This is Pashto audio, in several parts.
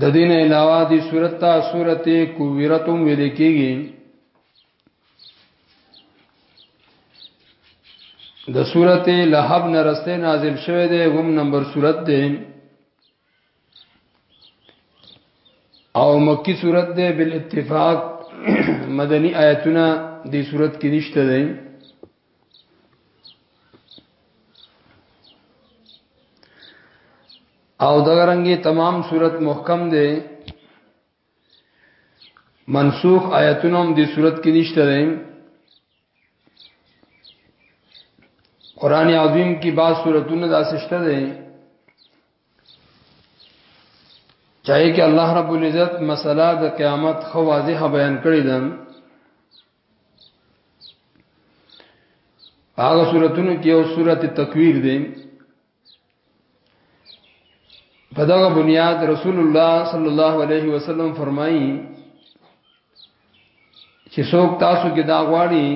د دین علاوه دی صورت ته صورت کویرتم ویل کیږي د صورت لهب نرسته نازل شوه دی وم نمبر صورت دی او مکی صورت ده بل اتفاق مدنی آیتونه دی صورت کې نشته ده او دغه رنګي تمام صورت محکم ده منسوخ آیاتونه هم د صورت کې نشته دي قران عظیم کې بعض سوراتونه داسشته دي چاہے کہ الله رب العزت مسله د قیامت خو واضح بیان کړی ده هغه سوراتونو کې یو سورته تکویر ده په دغه بنیاد رسول الله صلی الله علیه وسلم فرمایي چې څوک تاسو کې دا غواړي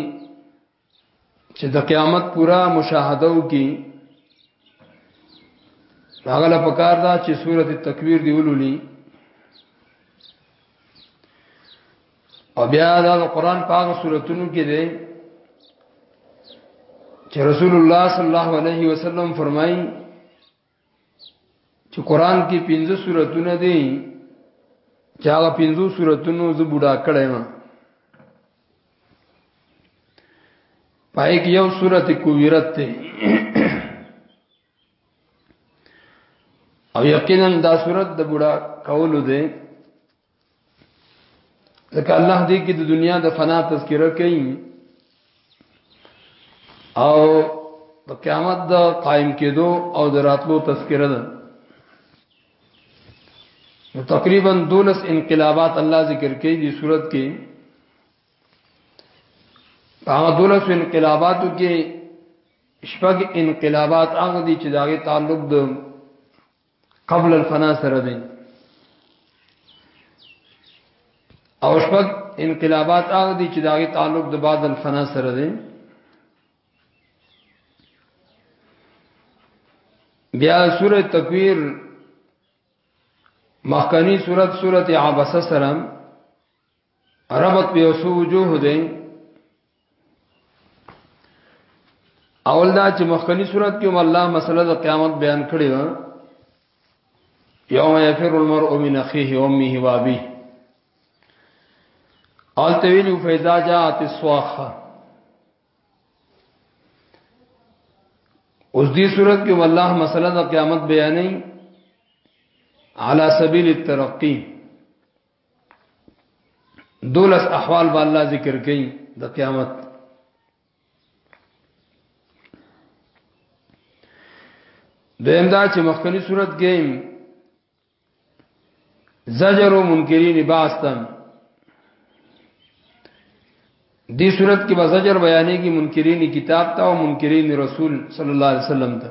چې د قیامت پورا مشاهده وکړي هغه لا پکار دا چې سورته تکویر دی ولولي او بیا دا قرآن پاک سورتونو کې دی چې رسول الله صلی الله علیه وسلم فرمایي چې قرآن کې پنځه سورتونه دي چې هغه پنځو سورتونو زه بوډا کړم پای کې یو سورته کویرت ته او یقینا دا سورته د بوډا کولو ده ځکه الله دې کې د دنیا د فنا تذکره کوي او د قیامت د قائم کېدو او د راتلو تذکره ده نو تقریبا دولس انقلابات الله ذکر کوي د صورت کې هغه دولس انقلاباتو کې شپږ انقلابات هغه دي چې داغه تعلق د قبل الفنا سره دی او شپږ انقلابات هغه دي چې داغه تعلق د بعد الفنا سره دی بیا سوره تکویر مخکنی سورت سورت عبسه سره ربط په اوسو وجوه دی اول دا چې مخکنی صورت کې الله مسله د قیامت بیان کړی و یوم یفر المرء من اخیه و امه و ابیه اول تویل فیضا جاءت الصاخه اوس دې صورت کې والله مسله د قیامت بیانې علی سبیل الترقی دولس احوال به الله ذکر کوي د قیامت دویم دا چې مخکنی صورت کې زجر و منکرین باستم دی صورت کې به زجر بیانې کې منکرین کتاب ته او منکرین رسول صلی الله علیه وسلم ته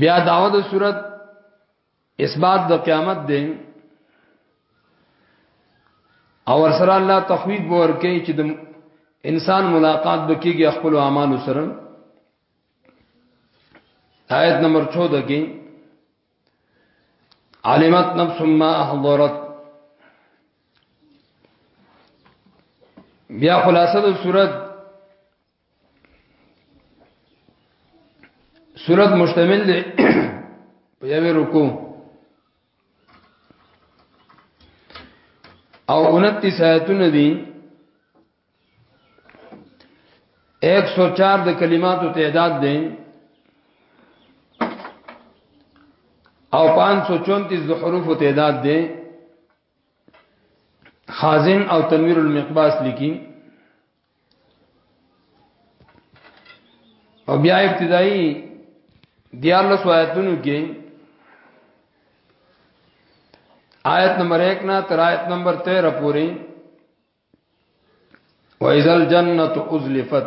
بیا داوود صورت اثبات د قیامت دی او سره الله تخویب ورکه چې د انسان ملاقات بکیږي خپل اعمال سره آیت نمبر 14 کې علمت نفس ما احضرت بیا خلاصه د صورت صورت مشتمل دی په یوې رکو او 29 آیتونه دي 104 د کلماتو تعداد دی او 534 د حروفو تعداد دی خازن او تنویر المقباس لیکي او بیا ابتدایي دیارلس آیتونو کې آیت نمبر 1 نه تر آیت نمبر 13 پورې وَإِذَا الْجَنَّةُ أُزْلِفَتْ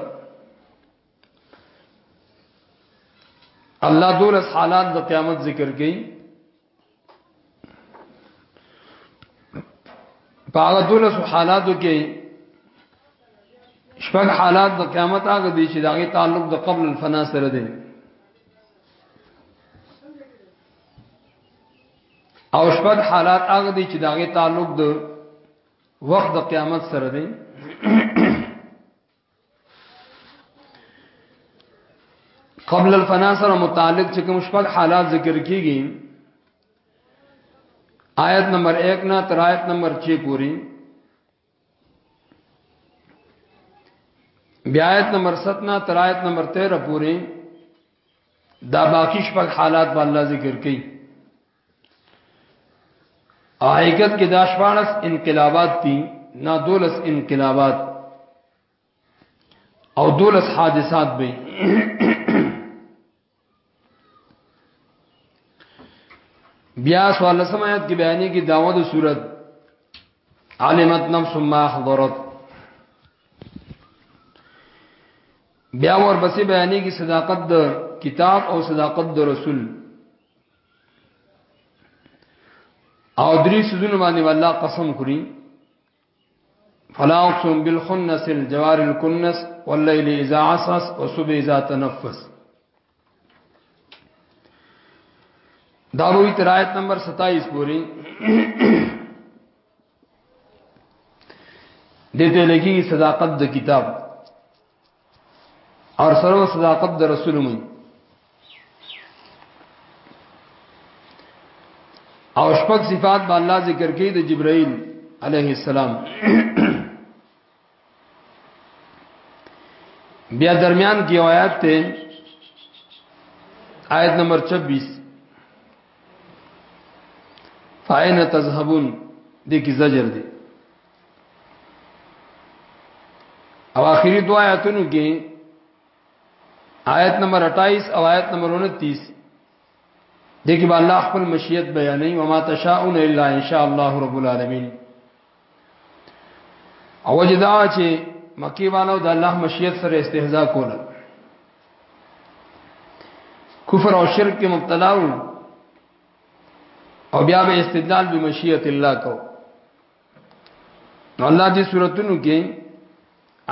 الله دولس حالات د قیامت ذکر کړي په هغه دولس حالاتو کې شپږ حالات د قیامت هغه دي چې داغه تعلق د قبل الفنا سره دی او شپږ حالات هغه دي چې داغه تعلق د وخت د قیامت سره دی قبل الفنا سره متعلق چې کوم شپږ حالات ذکر کیږي آیت نمبر 1 نه تر آیت نمبر 6 پوری بیا آیت نمبر 7 نه تر آیت نمبر 13 پوری دا باقی شپږ حالات به الله ذکر کوي آیګت کې دا شپارس انقلابات دي نه دولس انقلابات او دولس حادثات به بیا سوال لسم آیت کې بیانې کې داوود صورت علمت نفس ما حضرت بیا ور بسې بیانې کې صداقت د کتاب او صداقت د رسول او درې سيزونه باندې الله قسم کړی فلا اقسم بالخنس الجوار الكنس والليل اذا عسعس والصبح اذا تنفس دا وی تر آیت نمبر 27 پوری دته لګي صداقت د کتاب اور سره صداقت د رسول مون او شپږ صفات به الله ذکر کوي د جبرائیل علیه السلام بیا درمیان کی آیات ته آیت نمبر 26 فاین تذهبون دې کی زجر دی او اخیری دو آیاتونو کې آیت نمبر 28 او آیت نمبر 29 دغه به الله خپل مشیت بیانې او ما تشاؤون الا ان شاء الله رب العالمین او جدا چې مکی والو د الله مشیت سره استهزاء کوله کفر او شرک کې مبتلا وو او بیا به استدلال به مشیت الله کو نو الله دې صورتونو کې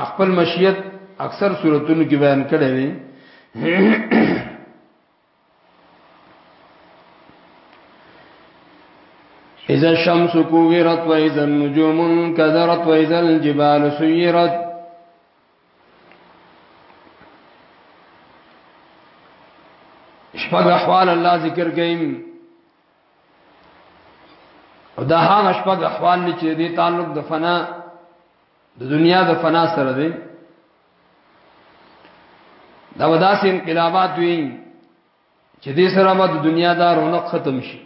خپل مشیت اکثر صورتونو کې بیان کړی دی اذا الشمس كورت واذا النجوم انكدرت واذا الجبال سيرت شپږ احوال الله ذکر کئم دا هغه شپږ احوال چې دې تعلق د فنا د دنیا د فنا سره دی دا وداسې انقلابات وی چې دې سره به د دنیا دا رونق ختم شي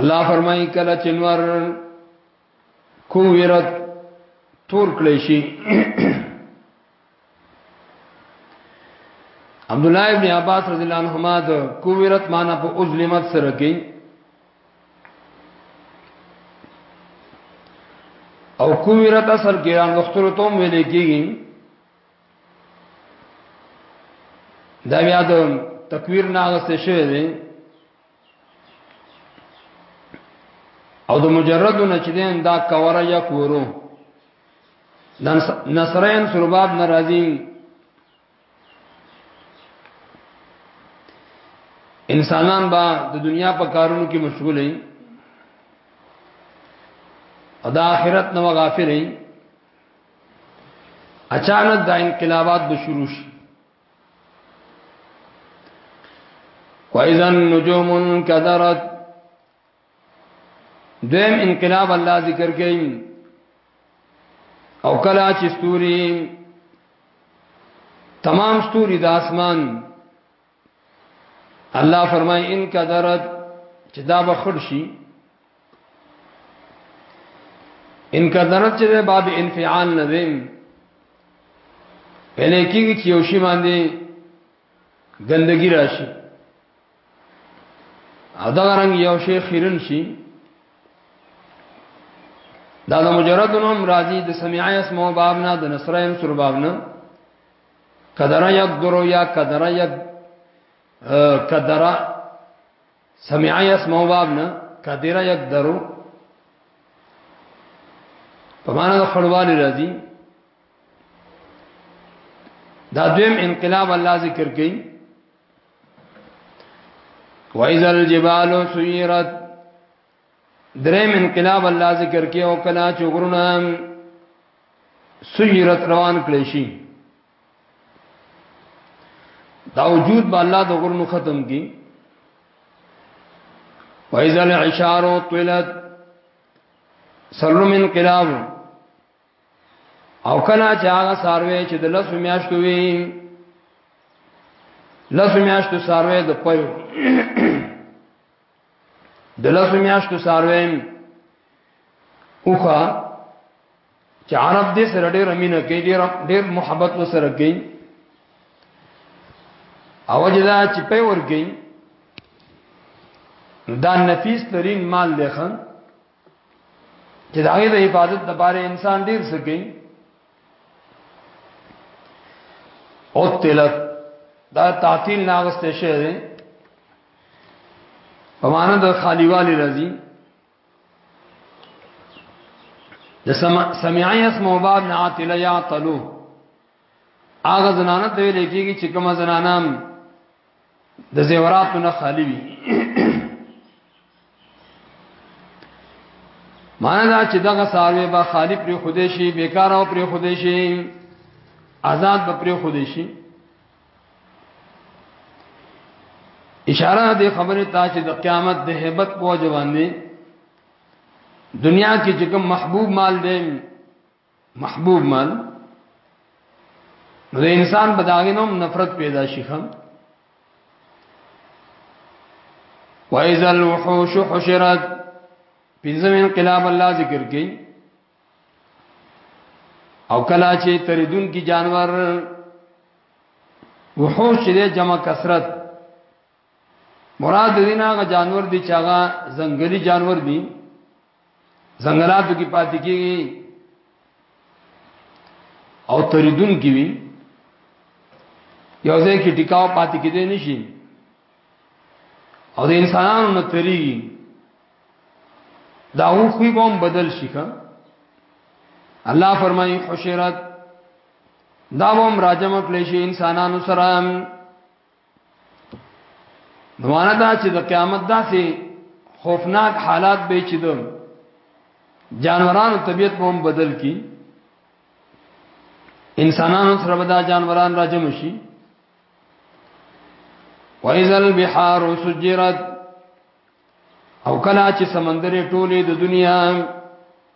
الله فرمایي کله چې نور کویرت تور کړی شي عبد الله ابن عباس رضی الله عنهما د کویرت معنا په ازلمت سره کوي او کویرت اصل کې ران وختلو ته ویل کېږي دا بیا د تکویر ناغسته شوی دی او د مجردو نه چې دا کوره یا کورو نصرین سرباب ناراضی انسانان با د دنیا په کارونو کې مشغول دي او د آخرت نو غافل دي اچانک دا انقلابات به شروع شي وَإِذَا النُّجُومُ انْكَدَرَتْ دویم انقلاب الله ذکر کوي او کلا چې ستوري تمام ستوري د اسمان الله فرمای ان قدرت چې دا به خړ شي ان قدرت چې باب انفعال نه دی پهلې کې چې یو شی باندې ګندګي راشي او دا رنګ یو شیخ خیرن شي دا د مجرد نوم راضی د سمعی اسمو باب نه د نصرایم سر باب نه قدره یک درو یا قدره یک قدره سمعی اسمو باب نه قدره یک درو په معنا د خړوالي راضی دا دویم انقلاب الله ذکر کړي وَإِذَا الْجِبَالُ سُيِّرَتْ دریم انقلاب الله ذکر کې او کلا چغرونه سیرت روان کړی شي دا وجود به الله د غرونو ختم کی وایذل عشارو طلت سلم انقلاب او کله چې هغه ساروی چې د لسو میاشتو وي لسو میاشتو ساروی د پيو د لسو میاشتو ساروی اوخه چې عرب دې سره ډېر امینه کوي ډېر ډېر محبت وسره کوي او جدا چې په ور کوي دا نفیس ترین مال دی خان چې دا غي د حفاظت د باره انسان ډیر سکی او تلت دا تعطیل ناغسته شه دی په معنا د خالیوالی راځي د سمع سمعي اسمه باب نعتل يعتلو هغه زنانه ته ویل کېږي چې کومه زنانه د زیوراتو نه خالی وي مانا دا چې دغه ساروی به خالی پر خوده شي بیکار او پر خوده شي آزاد به پر خوده شي اشاره دې خبره ته چې د قیامت د hebat په ځوان دي دنیا کې چې کوم محبوب مال دی محبوب مال نو د انسان په داغه نوم نفرت پیدا شي خام وایذا الوحوش حشرت پنځم انقلاب الله ذکر کړي او کلا چې تردون کی جانور وحوش دې جمع کثرت مراد دین هغه جانور دي چې هغه ځنګلي جانور دي ځنګلاتو کې پاتې کیږي او تریدون کی وی یو ځای کې ټیکاو پاتې کېدې نشي او د انسانانو نه تریږي دا هو خوی بوم بدل شي کا الله فرمایي حشرت دا بوم راجم کلیشي انسانانو سره نو معنا دا چې د قیامت داسې خوفناک حالات به چې دو جانورانو طبیعت به هم بدل کی انسانانو سره به دا جانوران راجم شي وَإِذَا الْبِحَارُ سُجِّرَتْ او کلا چې سمندر ټوله د دنیا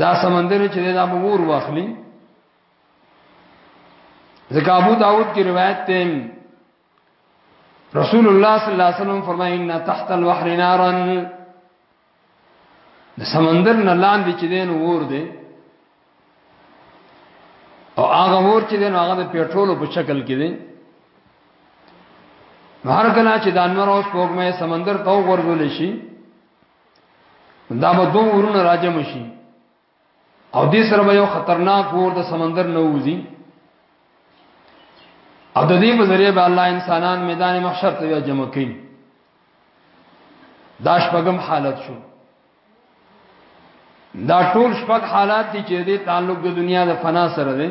دا سمندر چې دا مور واخلي ځکه ابو داود کی روایت ته رسول الله صلی الله علیه وسلم فرمایي ان تحت البحر نارا د سمندر نه لاندې چې دین ور دي او هغه ور چې دین هغه د پېټرولو په شکل کې دي هر کله چې د انور اوس پوګمه سمندر ته ورغول شي دا به دوه ورونه راجم شي او دې سره به یو خطرناک ور د سمندر نه وځي او د دې په ذریعه به الله انسانان میدان محشر ته جمع کړي دا شپږم حالت شو دا ټول شپږ حالات دي چې د تعلق د دنیا د فنا سره دي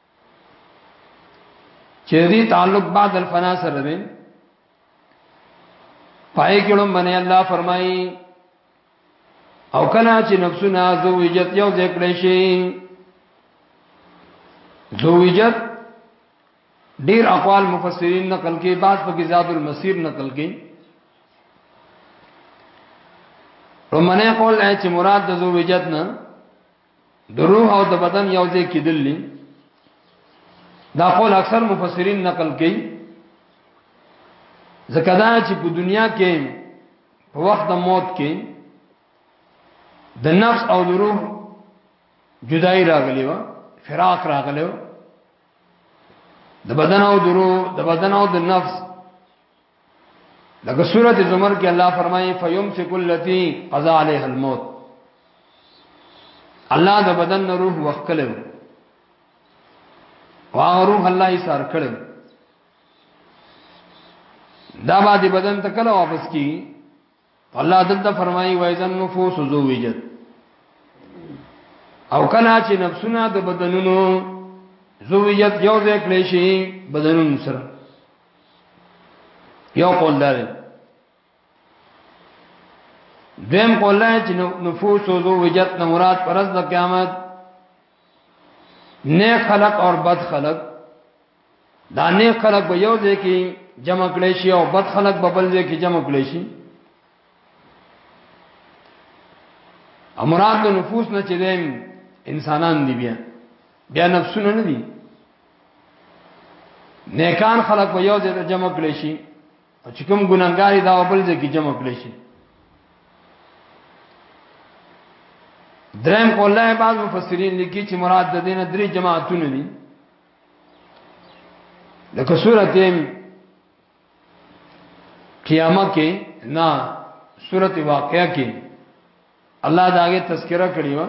چې دې تعلق بعد الفنا سره دی پای کې لوم باندې الله فرمایي او کله چې نفسونه زوجت یو ذکر شي زوجت ډیر اقوال مفسرین نقل کې بعض په زاد المسیر نقل کې رومنه قول اې چې مراد د زوجت نه د روح او د بدن یو ځای کېدل دا قول اکثر مفسرین نقل کوي ځکه دا چې په دنیا کې په وخت د موت کې د نفس او د روح جدای راغلی و فراق راغلی و د بدن او د روح د بدن او د نفس لکه سورۃ زمر کې الله فرمایي فیمسک التی قضا علیها الموت الله د بدن روح وکړو واغ روح الله یې سار کړو دا باندې بدن ته کله واپس کی الله دلته فرمایي وایذن نفوس زوجت او کله چې نفسونه د بدنونو زوجت یو ځای کړی شي بدنون سره یو قول دار دویم قول دی چې نفوس او زوجت نه مراد پرز د قیامت نیک خلق اور بد خلق دا نیک خلق به یو ځای کې جمع کړي شي او بد خلق به بل ځای کې جمع کړي شي امراد د نفوس نه چې دیم انسانان دی بیا بیا نفسونه نه دي نیکان خلق به یو ځای جمع کړي شي او چې کوم ګناګاری دا بل ځای کې جمع کړي شي درم قوله بعض مفسرین لیکي چې مراد د دینه درې جماعتونه دي لکه سورت قیامه کې نه سورت واقعه کې الله داګه تذکرہ کړی و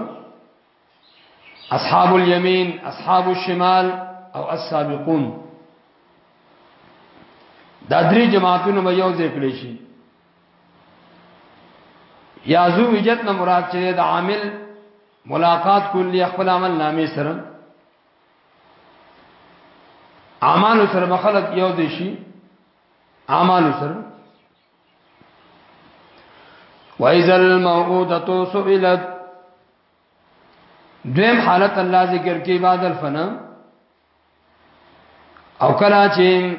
اصحاب الیمین اصحاب الشمال او السابقون دا درې جماعتونه به یو ځای کړی شي یازو وجت نه مراد چې د عامل ملاقات کلی خپل عمل نامې سره اعمال سره مخالف یو دی شي اعمال سره وَإِذَا الْمَوْءُودَةُ سُئِلَتْ دویم حالت الله ذکر کې بعد الفنا او کلا چې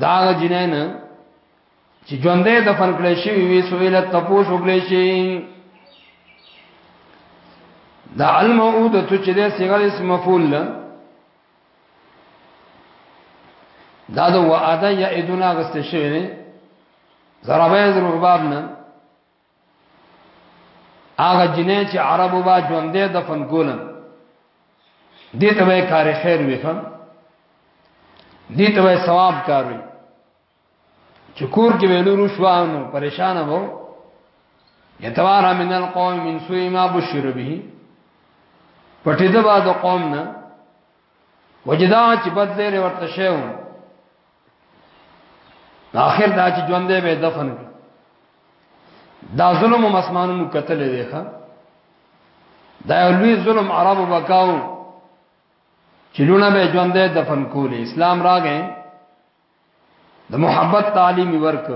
دا جنې نه چې ژوندې د فن کړې شي وی سویل تپوس وکړې شي دا الموعود ته چې د صيغه اسم مفعول دا د وعده یا ادنا غست شوی نه ضربه ضرباب نه هغه جنې چې عربو با ژوندې د فن کولن دې ته به کار خیر وي خان دې ته به ثواب کار وي چې کور کې ویلو رشوانو پریشان وو یتوارا من القوم من سوء ما بشر به پټې ده بعد قوم نه وجدا چې بدلې ورته شیو اخر دا چې ژوند به دفن کړ دا ظلم هم اسمانونو قتل دی ښا دا لوی ظلم عربو وکاو چې لونه به ژوند ده دفن کولې اسلام راغې د محبت تعلیم ورک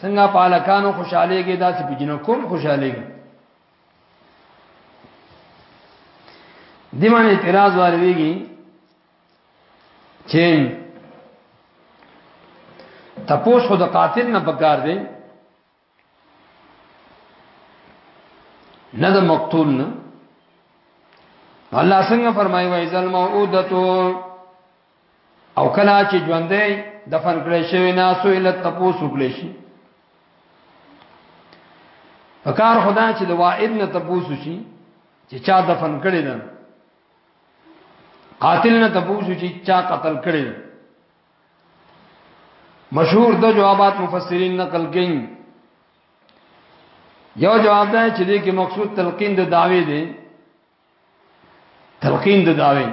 څنګه پالکانو خوشاله کې داسې بجنه کوم خوشاله کې دیمانه اعتراض ورويږي چې تپوس خو د قاتل نه پکار دی نه د مقتول نه الله څنګه فرمایي وای ځل موعودتو او کلا چې ژوندې دفن کړی شوی ناسو اله تپوس وکړي شي فکار خدا چې د وائل نه تپوس شي چې چا دفن کړی ده قاتل نه تبوسو چې چا قتل کړي مشهور دو جوابات مفسرین نقل کین یو جواب ده چې دې کې مقصود تلقین د داوی دی تلقین د داوی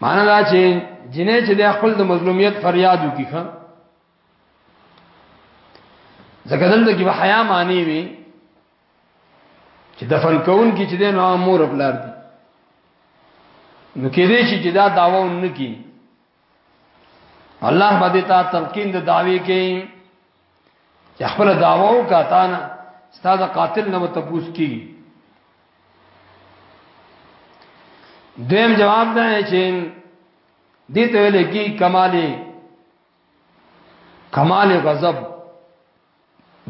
معنا دا چې جنې چې د خپل د مظلومیت فریاد وکړي ځکه دلته کې به حیا معنی وي چې دفن کون کې چې دین هغه مور خپل دي نو کې دې چې دا داوا ون کی الله باندې تا تلقین د داوی کې چې خپل داواو کا تا نه استاد قاتل نه متبوس کی دیم جواب ده چې دې ته ویل کی کمالي کمال غضب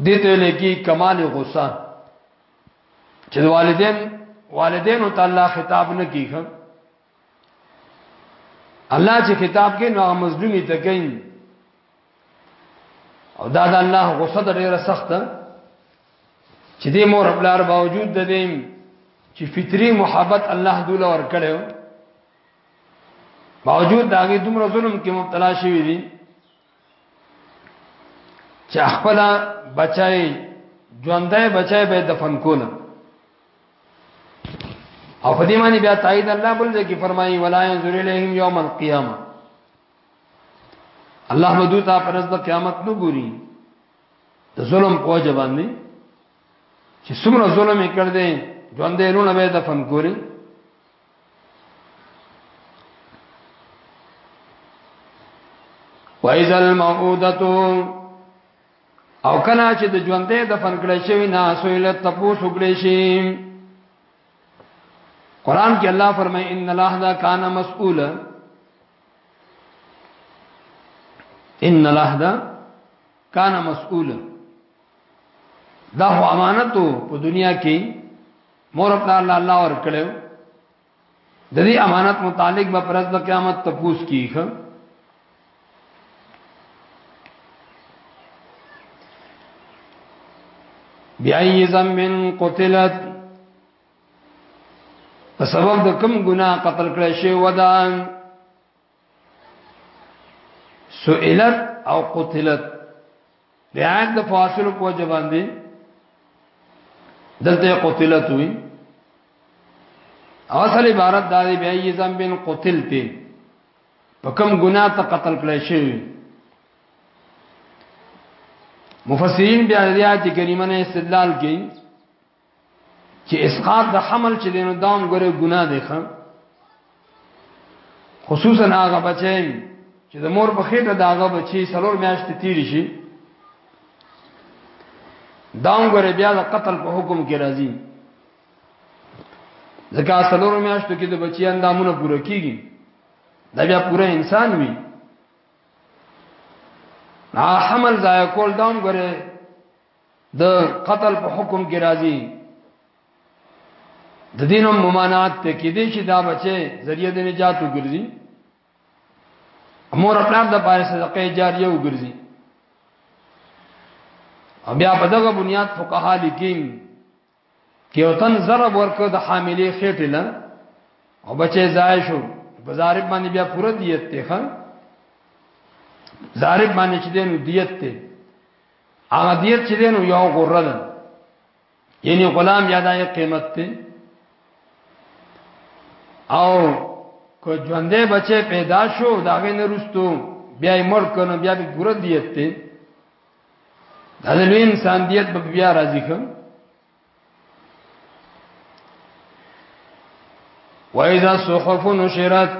دته لګي کمال غصه چې والدین والدین او تعالی خطاب نه کیږي الله چې خطاب کوي نو مظلومی ته کوي او دا د الله غصه ډیره سخته چې دې مور خپلار باوجود د دې چې فطری محبت الله دوله ور کړو باوجود داګه دومره ظلم کې مبتلا شوی دي چې خپل بچای ژوندای بچای به دفن کوله او په دې معنی بیا تایید الله بل دې کې فرمایي ولا ينظر اليهم يوم القيامه الله مدو ته پرز د قیامت نو ګوري د ظلم په وجه باندې چې څومره ظلم یې کړ دې ژوندې لونه به دفن ګوري وایذ الموعودتو او کنا چې د ژوندې د فن کړی شوی نه سویل تپوس وکړي شي قران کې الله فرمایي ان الله دا کان مسئول ان الله دا کان مسئول دا هو امانتو په دنیا کې مور خپل الله الله ور کړو د دې امانت متعلق به پرز د قیامت تپوس کیخه بیای زمن قتلت په سبب د کوم ګناه قتل کړی شی ودان سئلت او قتلت بیان د فاصل په وجه باندې دلته قتلت وی اصل عبارت دا دی بیا یې ذنب قتلته په کوم ګناه ته قتل کړی شي مفسرین بیا د آیات کریمه نه استدلال کوي چې اسقاط د حمل چې دینو دام ګره ګناه دی خان خصوصا هغه بچی چې د مور په خېټه دا هغه بچی سلور میاشتې تیر شي دام ګره بیا د قتل په حکم کې راځي ځکه سلور میاشتو کې د بچی اندامونه پوره کیږي دا بیا پوره انسان وي نا حمل ضایع کول دام ګره د قتل په حکم کې راځي د دینو ممانعات ته کې دي چې دا بچي ذریعہ د نجات وګرځي امور خپل د پاره صدقه جاریه وګرځي بیا په دغه بنیاد فقها لیکین یو تن ضرب ورکو د حاملې خېټې له او بچې ځای شو په ضارب باندې بیا پوره دیت ته خان ضارب باندې چې دینو دیت ته هغه دیت چې دینو یو غره ده یعنی غلام یاده قیمت ته او کو ژوندې بچې پیدا شو دا غې نه رستو بیا یې مړ کنه بیا به پوره دیت ته دا د لوی انسان دیت به بیا راځي کوم وایذا صحف نشرت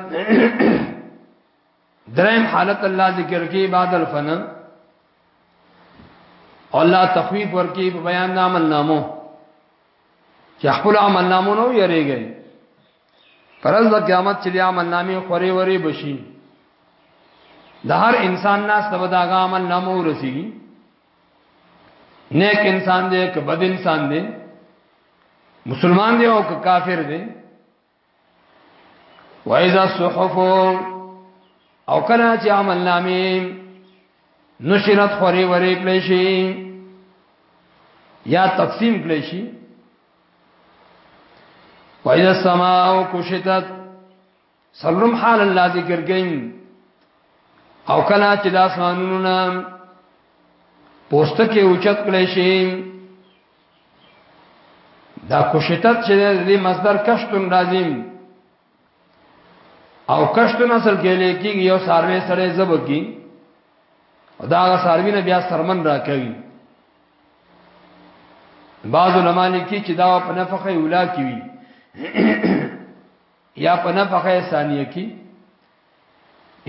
دریم حالت الله ذکر کی بعد الفنا الله تخفیف ورکی په بیان نام النامو چې خپل عمل نامو نو یریږي پرز د قیامت چې عمل نامې خوري وري بشي د هر انسان ناس ته دا عمل نامو رسی نیک انسان دی که بد انسان دی مسلمان دی او که کافر دی وایذا صحف او کله چې عمل نامې نشرت خوري وري کړی شي یا تقسیم کړی شي وإذا السماء كشطت سلم حال الله ذکر کین او کلا چې د اسمانونو نام پوسټ کې اوچت کړي شي دا کوشتت چې د مصدر کشتون راځي او کشت نسل کې لیکي یو ساروی سره زب کی دا ساروی نه بیا سرمن را کوي بعض علماء لیکي چې دا په نفقه اولا کې وي یا په نفقه ثانیه کې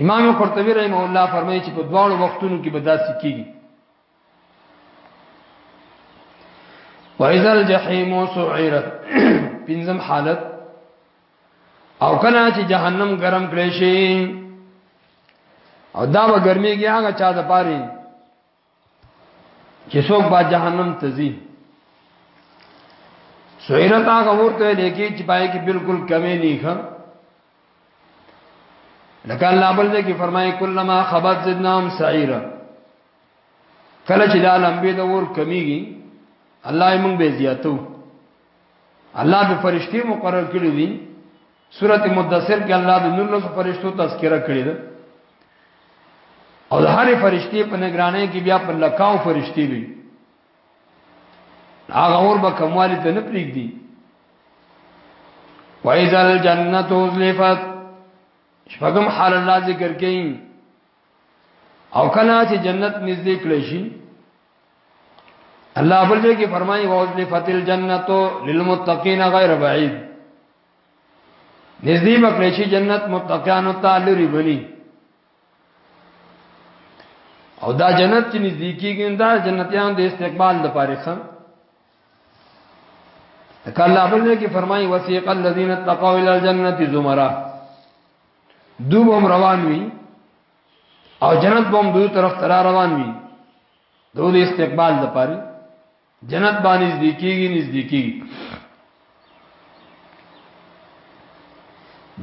امام قرطبي رحم الله فرمایي چې په دواړو وختونو کې به داسې کیږي وإذا الجحيم سعيرت پنځم حالت او کله چې جهنم ګرم کړي شي او دا به ګرمي کې هغه چا د پاره چې څوک با جهنم ته ځي سعيرت هغه ورته لګي چې پای کې بالکل کمی نه ښه لکه الله بل دې کې فرمایي کلمہ خبت زدناهم سعيرت کله چې دا لمبه د ور کمیږي الله یې موږ به زیاتو الله به فرشتي مقرر کړی دي سورته مدثر کې الله د نور لس فرشتو تذکرہ کړی ده او د هر فرشتي په نگرانۍ کې بیا په لکاو فرشتي وي هغه اور به کموالی ته نه پریږدي وایذل جنته ازلفت شپږم حال الله ذکر کین او کله چې جنت نږدې کړی شي الله بل ځای کې فرمایي وازلفت الجنت للمتقین غیر بعید نږدې مکړې شي جنت متقینو ته لري بني او دا جنت چې نږدې کیږي دا جنتیان د استقبال د پاره خان کله بل ځای کې فرمایي وسیق الذین اتقوا الى الجنه زمرا دو بم روان وی او جنت بم دو طرف تر روان وی دو د استقبال د پاره جنت باندې نږدې کیږي نږدې کیږي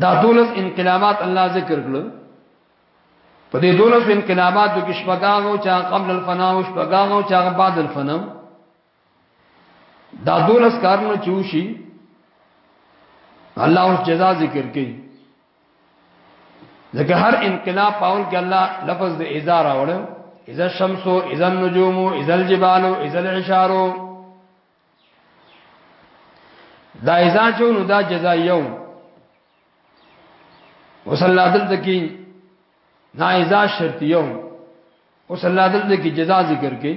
دا دولس انقلابات الله ذکر کړل په دې دولس انقلاباتو کې شپږاغو چې قبل الفنا او شپږاغو چې بعد الفنا دا دولس کارونه چوشي الله اوس جزا ذکر کوي ځکه هر انقلاب پاول کې الله لفظ د اذا راوړ اذا الشمس اذا النجوم اذا الجبال اذا العشار دا اذا چونو دا جزا یو وصلی دلته کې نا اذا شرط یو وصلی دلته کې جزا ذکر کوي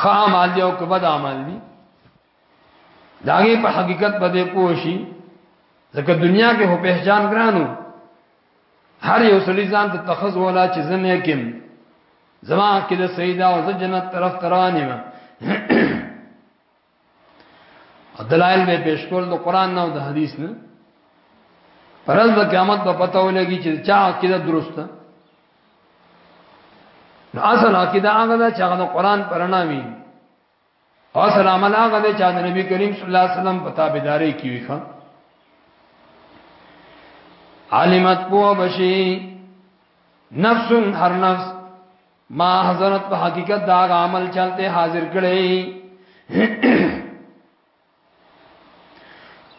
خام عمل دی او کبد عمل دی داغه په حقیقت باندې پوه شي ځکه دنیا کې هو پہچان ګرانو هر یو سړي ځان ته تخص ولا چې زنه کېم زما کې د سیدا او د جنت طرف ترانه ما دلائل به پیش کول د قران نه او د حدیث نه پرز د قیامت په پته ولګي چې چا عقیده درسته نو اصل عقیده هغه ده چې هغه د قران پرنا وي او اصل عمل هغه ده چې د نبی کریم صلی الله علیه وسلم په تابعداري کې وي خان عالمت بو بشي نفس هر نفس ما حضرت په حقیقت دا عمل چلته حاضر کړي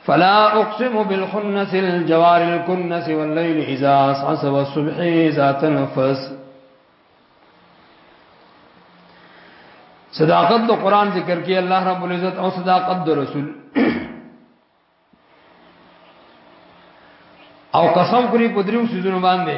فلا اقسم بالخنس الجوار الكنس والليل اذا عسعس والصبح اذا تنفس صداقت د قران ذکر کې الله رب العزت او صداقت د رسول او قسم کړی په دریو سيزونو باندې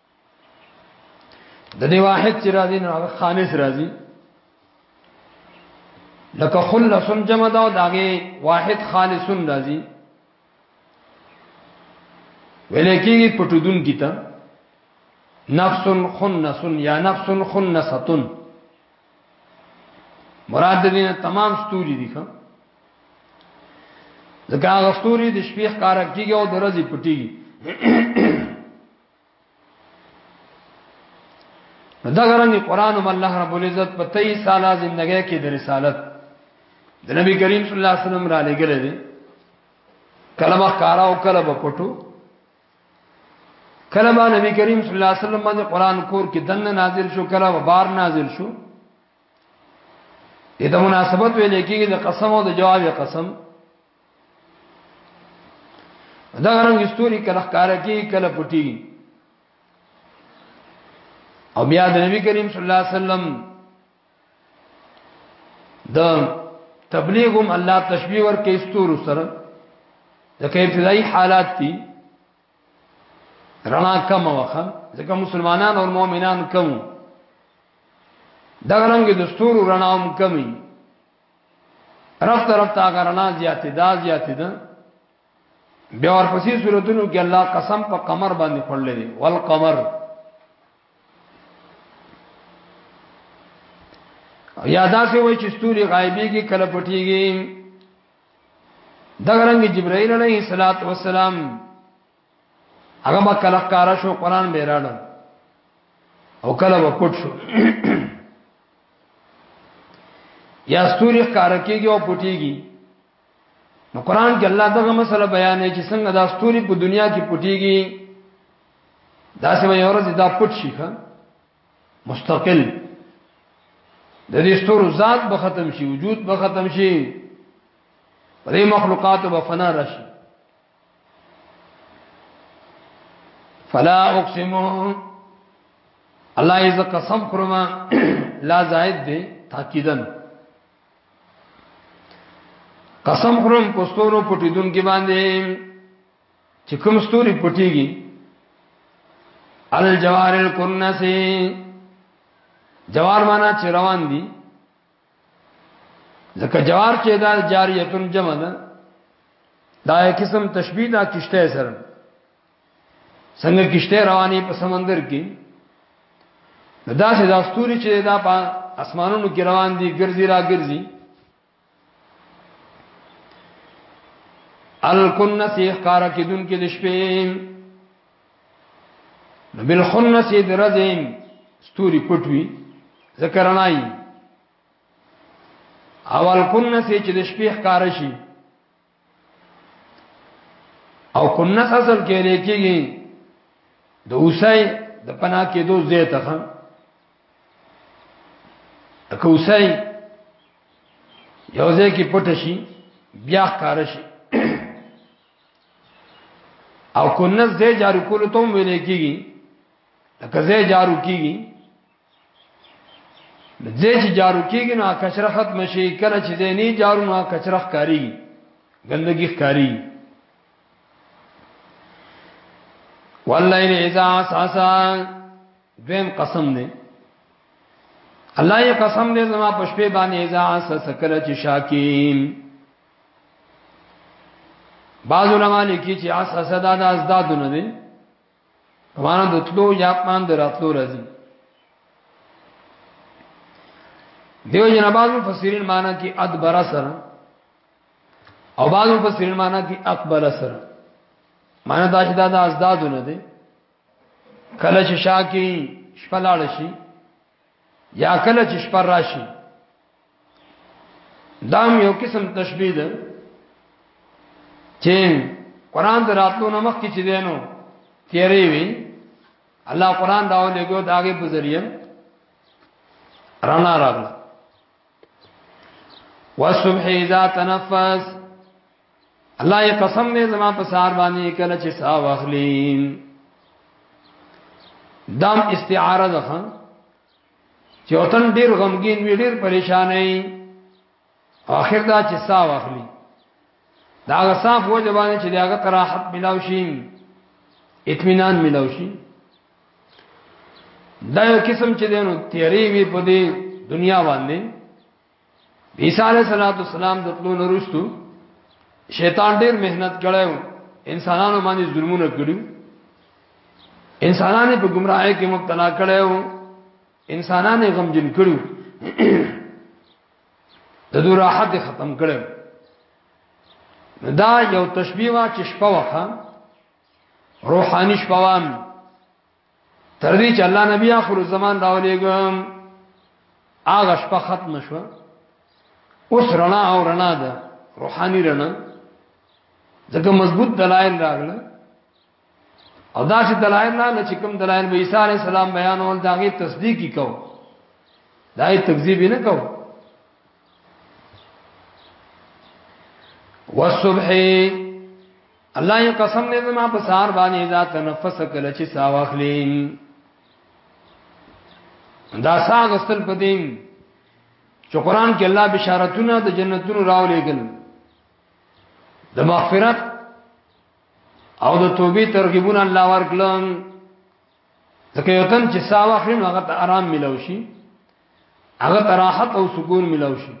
د دې واحد چې راځي نو هغه خامس راځي لکه خلص جمع دا او داغه واحد خالص راځي ولیکي پټودون کیته نفس خنس یا نفس خنستن مراد دې تمام ستوري دي ښه ځکه هغه ستوري د شپې ښکارا کیږي او د ورځې پټيږي دا غرنګ قران هم الله رب العزت په 23 سال زندګۍ کې د رسالت د نبی کریم صلی الله علیه وسلم را لګل دي کلمه کارا او کله بپټو کلمه نبی کریم صلی الله علیه وسلم باندې قران کور کې دن نازل شو کله بار نازل شو دې د مناسبت ویل کېږي د قسم او د جواب قسم دا رنګ استوري کله ښکار کی کله پټي او بیا د نبی کریم صلی الله علیه وسلم د تبلیغ هم الله تشبیه ور کې استور سره د ابتدایي حالات دي رڼا کم وخه ځکه مسلمانان او مؤمنان کم دا رنګ د ستورو رڼا هم کمی رفت رفت هغه رڼا زیاتې دا زیاتې ده بیا ورپسې صورتونو کې الله قسم په قمر باندې خړلې دي والقمر یادا سي وای چې ستوري غایبي کې کله پټيږي دغه رنګ جبرائیل علیه الصلاۃ والسلام هغه به کله کار شو قران به راړل او کله به پټ شو یا ستوري کار کېږي او پټيږي نو قران کې الله دغه مسله بیانې چې څنګه دا ستوري په دنیا کې پټيږي دا سمه یو ورځ دا پټ شي ښا مستقل د دې ستورو ذات به ختم شي وجود به ختم شي پرې مخلوقات به فنا راشي فلا اقسم الله عز قسم خرما لا زائد دی تاکیدن قسم خرم پستورو پټیدون کې باندې چې کوم ستوري پټيږي الجوار الکنسی جوار معنا چې روان دي ځکه جوار چې دا جاریتون جمع ده دا یو قسم تشبیه دا کشته سره څنګه کشته رواني په سمندر کې دا چې دا ستوري چې دا په اسمانونو کې روان دي ګرځي را ګرځي الکنس اخکارا کدن کې د شپې نو بل خنس درځي ستوري پټوي ذکرنای اول کنس چې د شپې ښکار شي او کنس اصل کې لیکيږي د اوسای د پنا کې دو زیته خان اکه اوسای یو ځای کې پټ شي بیا ښکار شي او کنس دې جارو کول ته ویل کیږي لکه زې جارو کیږي زې چې جارو کیږي نو کچره ختم شي کله چې دې نه جارو نو کچره ښکاری ګندګي ښکاری والليل اذا عسعسا دویم قسم دی الله یې قسم دې زما پښپې باندې اذا عسعسا کله چې شاکیم بعض علماء لیکي چې اس اسدا د ازداد نه دي معنا د تلو یا مان د راتلو راځي دیو جن بعض مفسرین معنا کې ادبر سر او بعض مفسرین معنا کې اقبل سر معنا دا چې دا د ازداد نه دي کله چې شاکی شپلاړ شي یا کله چې شپه راشي دا یو قسم تشبیه ده چې قران دراتلو نمخ کې چې دینو تیری وی الله قران داو لګو داګه په ذریعہ رانا راغله والصبح اذا تنفس الله یې قسم دې زما په سار باندې کله چې سا واخلیم دام استعاره ده چې وطن ډیر غمګین وی ډیر پریشان نه اخر دا چې سا واخلي دا هغه صاف وجه باندې چې هغه تراحت ملاو شي اطمینان ملاو شي دا یو قسم چې دینو تیری وی په دې دنیا باندې عیسی علیه السلام د تلو نورستو شیطان ډیر مهنت کړو انسانانو باندې ظلمونه کړو انسانانو په گمراهۍ کې مبتلا کړو انسانانو غمجن کړو د دوه راحت ختم کړو دا یو تشبیه وا چې شپه وخه روحاني شپوام تر دې چې الله نبی اخر الزمان راولېګم هغه شپه ختم شو اوس رڼا او رڼا ده روحاني رڼا ځکه مضبوط دلایل راغله او دا چې دلایل نه چې کوم دلایل به عیسی علی السلام بیانول داغه تصدیق کی کو دای تکذیب نه کو والصبح الله یو قسم دې ما په سار باندې دا تنفس کله چې سا واخلې دا سا غسل پدیم چې قران کې الله بشارتونه د جنتونو راولېګل د مغفرت او د توبې ترغیبونه الله ورکړل ځکه یو تن چې سا واخلې هغه ته آرام ملو شي هغه تراحت او سکون ملاو شي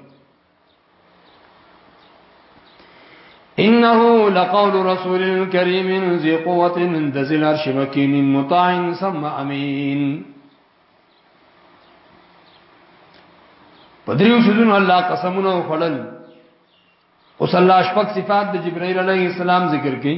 انه لقول رسول کریم ذی قوت عند ذی العرش مکین مطاع ثم امین پدریو سجن الله قسمونه خړل اوس الله شپږ صفات د جبرائیل علیه السلام ذکر کړي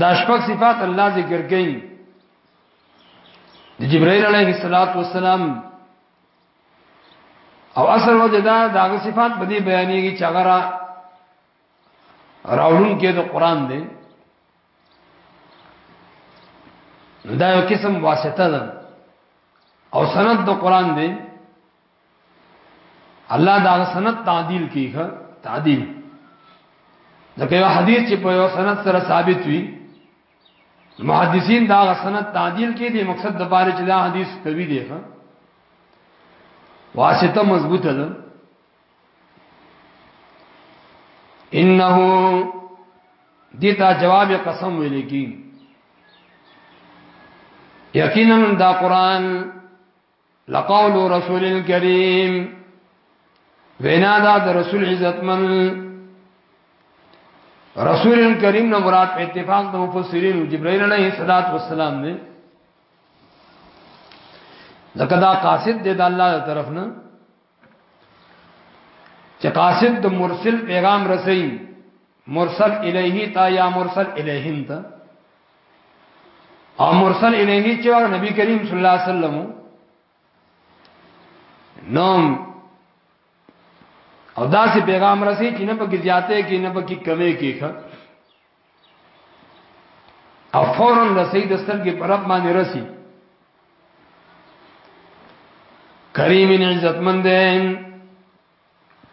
دا شپږ صفات الله ذکر کړي د جبرائیل علیه الصلاۃ والسلام او اصل وجه دا داغه صفات په دې بیانېږي چې هغه را راولون کې د قران دی دا یو قسم واسطه ده او سند د قران دی الله دا سند تعدیل کیږي تعدیل ځکه یو حدیث چې په یو سند سره ثابت وي محدثین دا سند تعدیل کې دي مقصد د بارے چې دا حدیث کوي دی ها واسطه مضبوطه ده انه دیتا جواب قسم ویل کی یقینا دا قران لقول رسول الكريم وینا دا د رسول عزتمن رسول الكريم نو مراد په اتفاق د مفسرین جبرائیل علیه الصلاۃ والسلام دی لکه دا قاصد دی د الله تر طرف نه چې قاصد د مرسل پیغام رسي مرسل الیه تا یا مرسل الیهم تا او مرسل الیه چې هغه نبی کریم صلی الله علیه وسلم نوم او داسې پیغام رسي چې نه پکې زیاته کې نه پکې کمې کې ښه او فورا د سید سترګې پر رب باندې رسی کریم عزت مند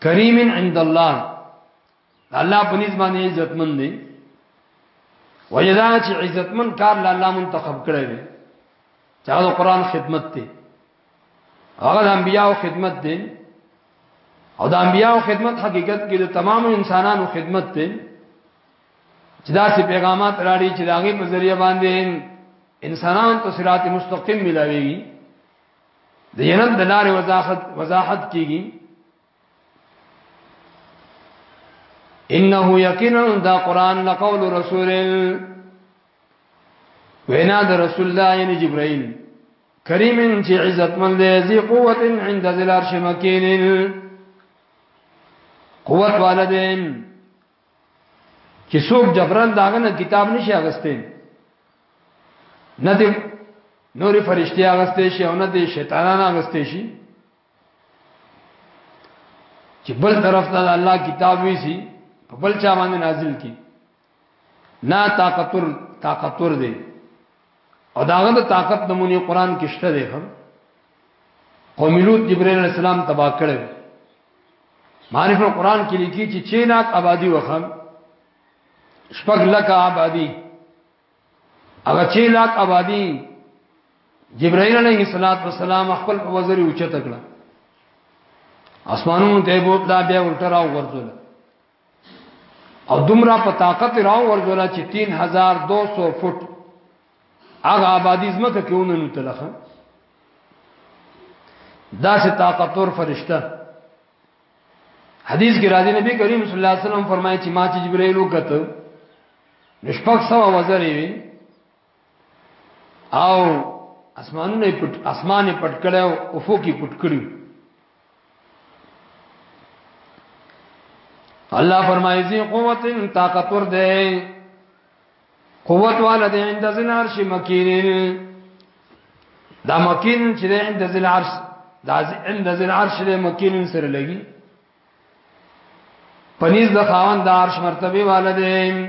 کریم عند الله الله په نسبت باندې عزت مند دی وجدا چې عزت مند کار لاله منتخب کړی دی چې دا قران خدمت دی هغه د انبیانو خدمت دی او د انبیانو خدمت حقیقت کې د تمام انسانانو خدمت دی چې دا سي پیغامات راړي چې داغه په ذریعہ باندې انسانان ته صراط مستقیم ملاويږي د جنت د لارې وضاحت وضاحت کیږي انه یقینا دا قران لقول رسول وینا د رسول الله یعنی جبرائیل کریم چې عزت مند دی ذی قوت عند ذل عرش مکین قوت والدین چې څوک جبران داغه نه کتاب نشي اغستین نه دې نورې فرشتي اغستې شي او نه دې شیطانان اغستې شي چې بل طرف ته الله کتاب وی سي په بل چا باندې نازل کی نا طاقتور طاقتور دی او داغه د طاقت نمونه قران کې شته دی هم قوم لوط جبرئیل علیہ السلام تبا کړو معرفت القرآن کې لیکي چې 6 لاک آبادی وخم شپږ لک آبادی هغه چې لاک آبادی جبرائیل علیه السلام خپل په وزري اوچت کړه اسمانونو ته بوت دا بیا الټا راو ورزول او دومره په طاقت راو ورزول چې 3200 فوټ هغه آبادی زمکه کې وننو تلخه دا سه طاقتور فرشته حدیث کې راځي نبی کریم صلی الله علیه وسلم فرمایي چې ما چې جبرائیل وکړ نشپک سو وزرې وي او اسمانونه پټ اسمانه پټ کړو افق یې پټ کړو الله فرمایي چې قوت طاقتور دی قوت والا دی عند ذل عرش مکین دا مکین چې دی عند ذل عرش دا عند ذل عرش دی مکین سره لګي پنیز د خاوند د عرش مرتبه والا دی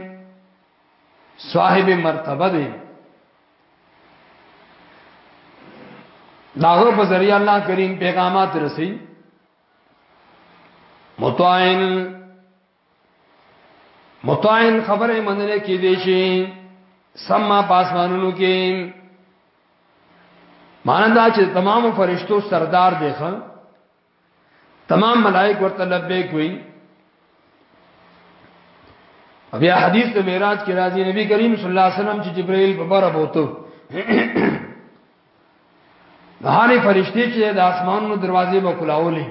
صاحب مرتبه دی داغه په ذریعہ الله کریم پیغامات رسي متعین مطاعن خبره منل کې دي شي سما پاسمانونو کې ماندا چې تمام فرشتو سردار دی خان تمام ملائک ورته لبیک وي بیا حدیث ته معراج کې راځي نبی کریم صلی الله علیه وسلم چې جبرائیل په بره بوته د هاري فرشتي چې د اسمانونو دروازې به کلاولې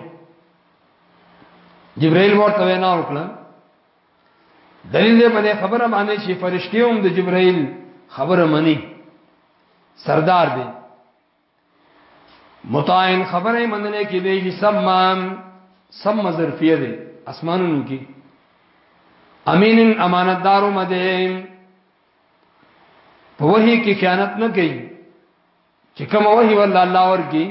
جبرائیل ورته وینا وکړه دلیل دې باندې خبره باندې چې فرشتي هم د جبرائیل خبره مني سردار دی متعین خبره مننه کې دی چې سمام سم ظرفیه دی اسمانونو کې امین امانتدارو مده په وਹੀ کې خیانت نه کوي چې کوم وਹੀ ول الله ورکی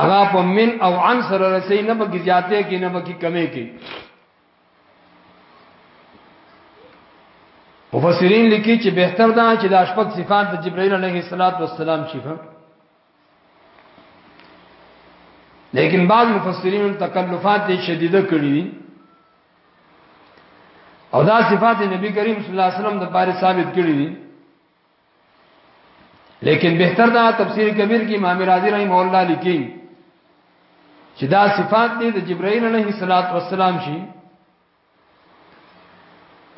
اغا په من او عن سره رسي نه بګی زیاته کې نه بګی کمې کې مفسرین لیکي چې بهتر ده چې د اشفق صفات د جبرائیل علیه السلام شي لیکن بعض مفسرین تکلفات دې شدیده کړی دي او دا صفات نبی کریم صلی الله علیه وسلم د بارے ثابت کړی دي لیکن بهتر دا تفسیر کبیر کې امام رازی رحم الله لیکي چې دا صفات دي د جبرائیل علیه الصلاۃ والسلام شي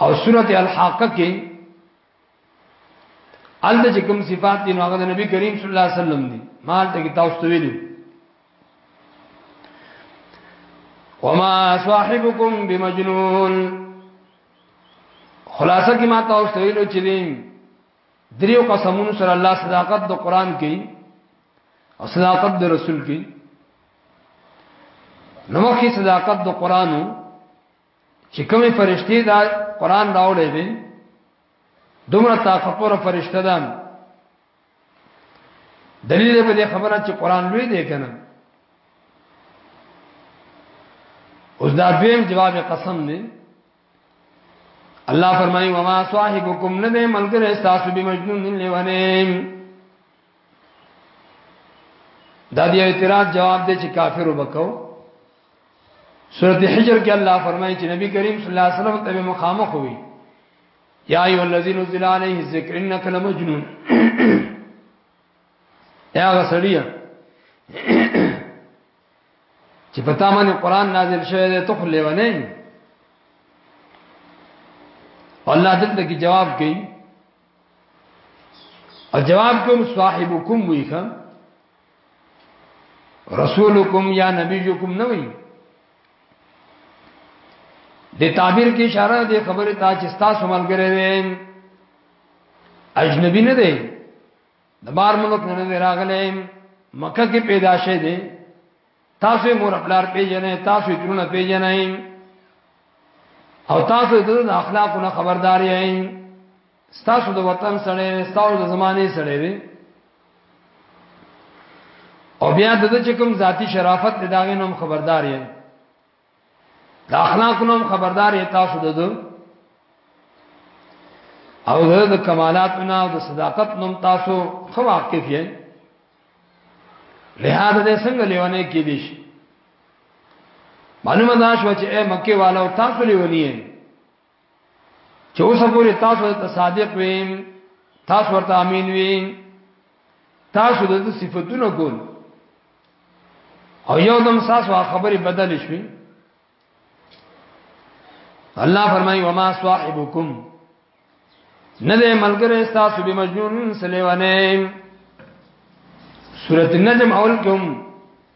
او سورته الحاقه کې ال د کوم صفات دي نو هغه د نبی کریم صلی الله علیه وسلم دي مال ته کې تاسو ته ویلو وما صاحبكم بمجنون خلاصه کې ما تاسو ته ویلو چې دین دریو قسمونو سره الله صداقت د قران کې او صداقت د رسول کې نو مخکې صداقت د قران چې کومې فرشتي دا قران راوړې دي دومره طاقتور فرشته ده دلیل په دې خبره چې قران لوی دی کنه اوس دا دویم جواب قسم دی الله فرمایي وما صاحبكم نه دی ملګری تاسو به مجنون نه لیونه دا دی اعتراض جواب دی چې کافر وبکاو سورۃ حجر کې الله فرمایي چې نبی کریم صلی الله علیه وسلم ته مخامخ وي یا ایو الذین نزل علیه الذکر انک لمجنون یا غسړیا چې پتا باندې قران نازل شوی دی ته خلې ونه الله دلته کې جواب کوي او جواب کوم صاحبکم وی خان رسولکم یا نبیکم نه وي د تعبیر کې اشاره د خبره ته چې تاسو ملګری دی اجنبی نه دی د بار ملک نه دی راغلی مکه کې پیدا شه دی تاسو مور خپل پیژنې تاسو ترونه پیژنې او تاسو د اخلاقونو خبرداري یې ستاسو د وطن سره دی ستاسو د زمانه سره دی او بیا د دې کوم ذاتی شرافت د داغې نوم خبردار یې د اخلاق نوم خبردار یې تاسو د دې او د کمالاتنا او د صداقت نوم تاسو خو واقف یې لہذا دې څنګه لیونه کې دي شي معلومه دا شو چې اے مکه والو تاسو لیونی یې چې اوس پورې تاسو ته صادق وي تاسو ورته امين وي تاسو د صفاتونو کول او یو دم تاسو خبرې بدل شوي الله فرمایي وما صاحبكم نه دې ملګری تاسو به مجنون سلیوانه سورۃ النجم اول کوم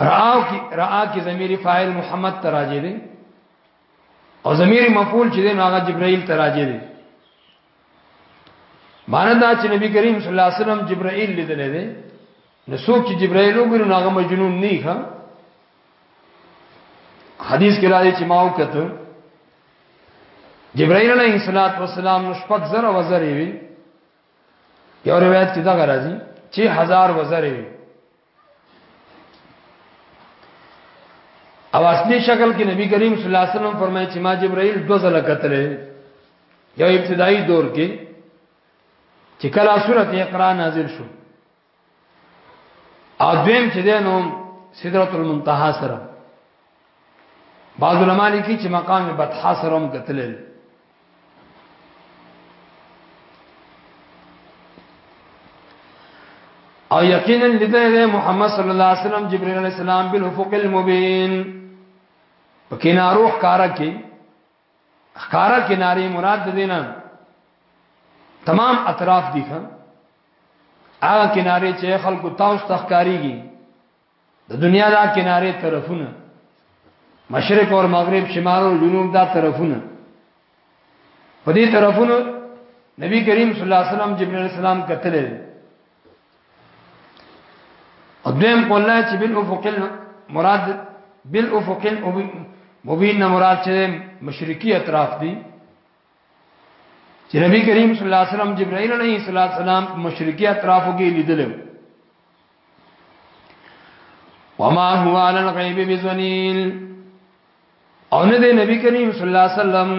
را کی را کی ضمیر فاعل محمد تراجه دی او ضمیر مفعول چې دی نو هغه جبرائیل تراجه دی معنی دا چې نبی کریم صلی الله علیه وسلم جبرائیل لیدل دی نو څوک چې جبرائیل وګوري نو هغه مجنون نه ښه حدیث کې راځي چې ما وکړه جبرائیل علیه السلام نو شپږ زره وزرې وی یو روایت کې دا راځي چې هزار وزرې وي او اصلي شکل کې نبی کریم صلی الله علیه وسلم فرمایي چې ما جبرائیل دو ځله کتلې یو ابتدایي دور کې چې کله سورته اقرا نازل شو او دویم چې دینو سدرۃ المنتهى سره بعض علماء لیکي چې مقام بطحا سره هم کتلل او یقینا لده محمد صلی الله علیه وسلم جبرئیل علیہ السلام بالافق المبین پکینا روح کارا کې خکارا کناری مراد دینا تمام اطراف دی خان هغه کناری چې خلکو تاسو تخکاریږي د دنیا دا کناری طرفونه مشرق اور مغرب شمال او جنوب دا طرفونه په دې طرفونو نبی کریم صلی الله علیه وسلم جبرئیل السلام کتل او دویم کولا چې بل افق مراد بل افق مبین مراد چې مشرقي اطراف دي چې نبی کریم صلی الله علیه وسلم جبرائیل علیه السلام مشرقي اطرافو کې لیدل وما هو على الغیب بزنیل او نه دی نبی کریم صلی الله علیه وسلم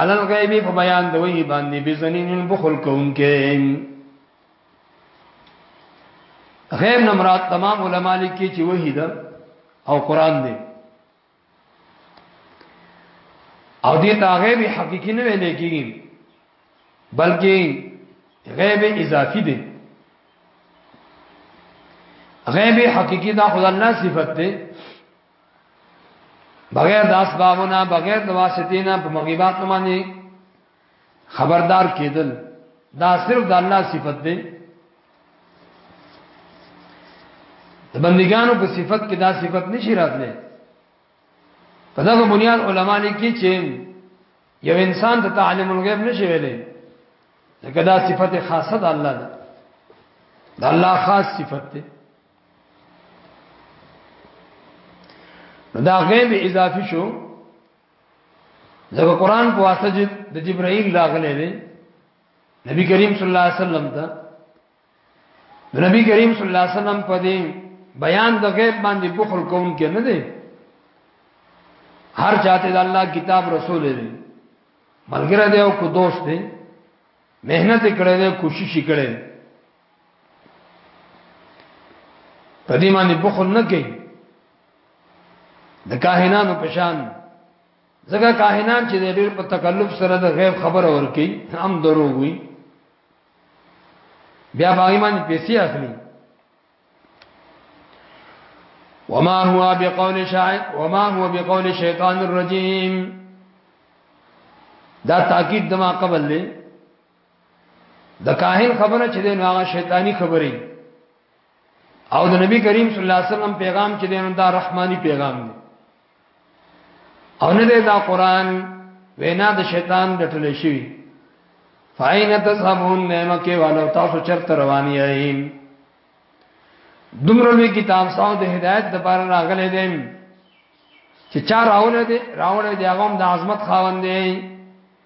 علی الغیب په بیان دوی باندې بزنین بخل کوونکې غیب نه مراد تمام علما لیکي چې وحی ده او قران دی او دې ته غیب حقيقي نه ویل کېږي بلکې غیب اضافي دی غیب حقيقي دا خدای الله صفت دی بغیر د اسبابونه بغیر د واسطینا په مغیبات باندې خبردار کېدل دا صرف د الله صفت دی د بندګانو په صفت کې دا صفت نشي راتلی په دغه بنیاد علما لیکي چې یو انسان ته تعلم الغیب نشي ویلې ځکه دا صفت خاصه د الله ده د الله خاص صفت ده دا غیب اضافي شو ځکه قران په واسطه چې د جبرائیل راغلی دی نبی کریم صلی الله علیه وسلم ته د نبی کریم صلی الله علیه وسلم په دې بیان د غیب باندې بخل کوم کې نه دی هر چاته د الله کتاب رسول دی ملګری دی او کو دوست دی مهنت کړی دی کوشش کړی دی په دې باندې بخل نه کوي د کاهنانو په شان ځکه کاهنان چې ډېر په تکلف سره د غیب خبره ورکي هم دروغ وي بیا باغی باندې پیسې اخلي وما هو بقول شاعر وما هو بقول شیطان الرجیم دا تاکید دما قبل له د کاهن خبره چې دین هغه شیطانی خبره او د نبی کریم صلی الله علیه وسلم پیغام چې دین دا رحمانی پیغام دی او نه دا قران وینا د شیطان ډټل شي فاین تذهبون نعمت کې والو تاسو چرته رواني ایم دومره لوی کتاب ساو د هدایت د بار راغلي دي چې چا راوړل دي راوړل دي هغه د عظمت خاوند دي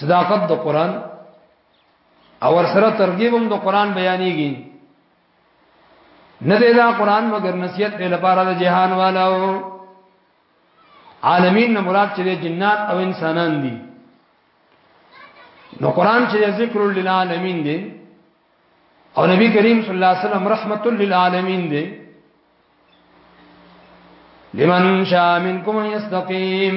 صداقت د قران او سره ترغیب هم د قران بیانېږي نه دی دا قران مگر نصیحت په لپاره د جهان والو عالمین نه مراد چې جنات او انسانان دي نو قران چې ذکر للعالمین دی او نبی کریم صلی الله علیه وسلم رحمت للعالمین دی لمن شاء منکم یستقیم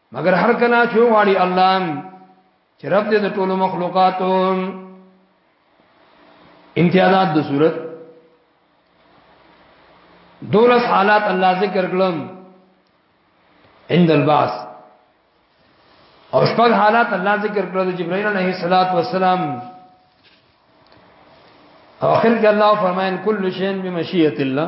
مگر هر کله چې غواړي الله چې رب دې د ټولو مخلوقاتو امتیازات د صورت دولس حالات الله ذکر کړم عند الباس او شپږ حالات الله ذکر کړل جبرائیل علیه الصلاۃ والسلام اخر کې الله فرمایل کل شین بمشیت الله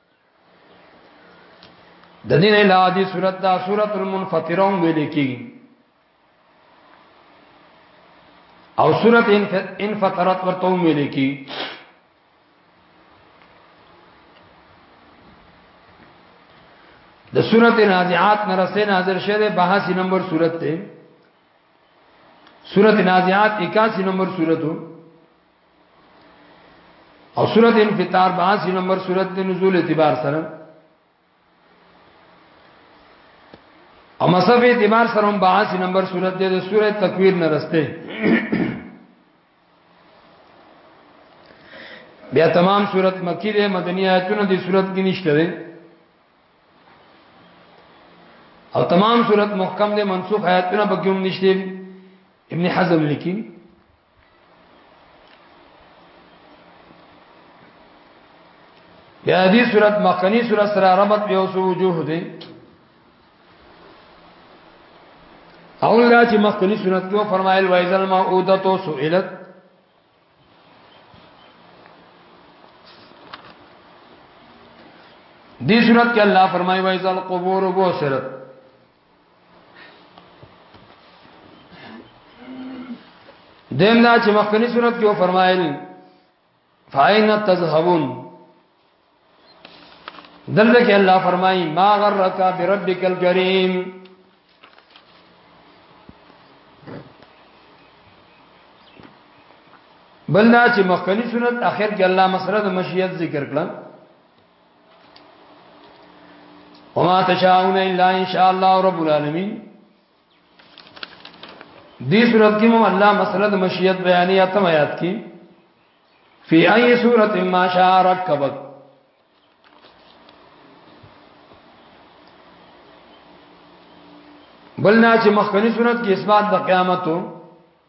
د دین اله دی صورت دا صورت المنفطرون ویل کی او صورت انفطرت ورته ویل کی د صورت نازعات نرسه ناظر شری 82 نمبر صورت ته صورت نازعات 81 نمبر صورتو او سورۃ انفطار 82 نمبر سورۃ د نزول اعتبار سره او مصحف اعتبار سره هم 82 نمبر سورۃ د سورۃ تکویر نه رسته بیا تمام سورۃ مکی ده مدنی آیتونه د سورۃ کې نشته ده او تمام سورۃ محکم ده منسوخ آیتونه پکې هم نشته ابن حزم لیکي یا دې صورت مخکنی صورت سره ربط به اوس وجوه دی او الله چې مخکنی صورت کې فرمایل وایذل ما اودتو سئلت دې صورت کې الله فرمایي وایذل قبور بو سرت دیم دا چې مخکنی صورت کې و فرمایل فاین تذهبون دلته کې الله فرمایي ما غرک بربک الکریم بلنا چې مخکنی صورت اخر کې الله مسله د مشیت ذکر کړل وما تشاؤون الا ان شاء الله رب العالمین دی صورت کې مو الله مسله د مشیت بیانې اتم آیات کې فی ای صورت ما شاء رکبک بلنا چې مخکنی صورت کې اثبات د قیامت وو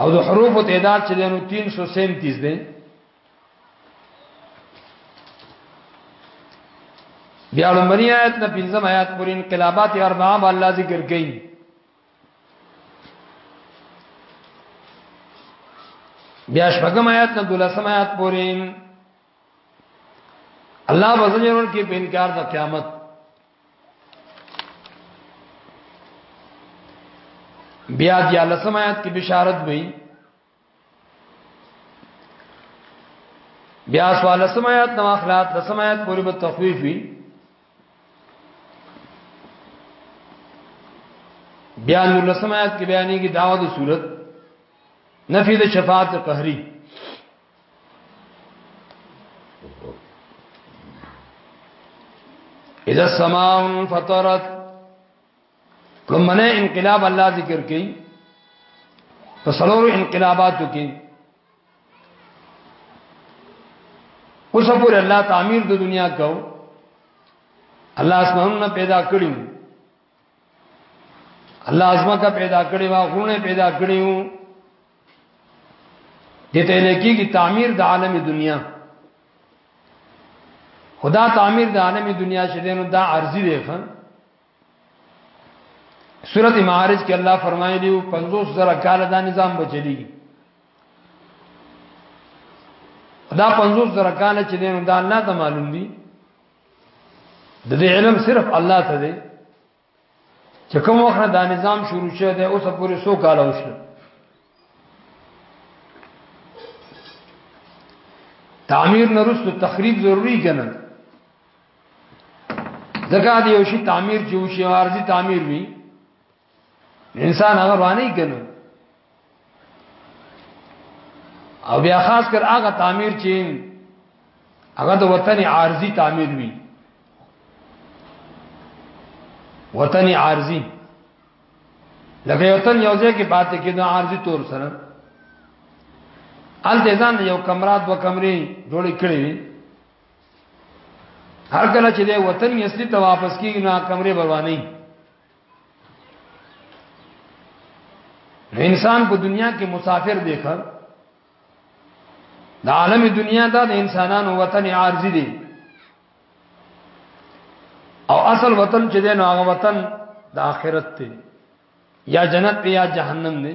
او د حروف تعداد چې دنو 337 دی بیا لمبنی آیت نه پنځم آیات پورې انقلابات اربعه به الله ذکر کړي بیا شپږم آیات نه دولسم آیات پورې الله بزنجرون کې په انکار د قیامت بیا د لسم آیات کې بشارت وي بیا سوال لسم آیات نو اخلاق لسم آیات پوری به تخفیف وي بیا نو لسم آیات کې بیانې کې داوا د صورت نفي د شفاعت قهري اذا السماء فطرت لمنه انقلاب الله ذکر کړي په سلور انقلاباتو کې اوس پورې الله تعمیر د دنیا کو الله اسمانونه پیدا کړی الله ازمکه پیدا کړی وا غرونه پیدا کړی وو دته لکی کی تعمیر د عالم دنیا خدا تعمیر د عالم دنیا شدنو دا ارزی دی خان سورت معارج کې الله فرمایي دی 50 زره کال دا نظام بچلی دا 50 زره کال چې دین دا الله ته معلوم دي د دې علم صرف الله ته دی چې کوم وخت دا نظام شروع شوه دی اوس پورې سو کال وشو تعمیر نرسته تخریب ضروری کنه ځکه دی یو شی تعمیر چې وشي ارزي تعمیر وي انسان هغه رواني کنه او بیا خاص کر هغه تعمیر چې هغه د وطن عارضی تعمیر وی وطن عارضی لکه یو تن یو ځای کې پاتې کېدو عارضی تور سره ال دې ځان یو کمرات و کمرې جوړې کړې وي هر کله چې دې وطن یې ستې ته واپس کیږي نو کمرې بروانې نو انسان په دنیا کې مسافر دی خر د عالم دنیا دا د انسانانو وطن عارضی دی او اصل وطن چې دی نو هغه وطن د آخرت دی یا جنت دی یا جهنم دی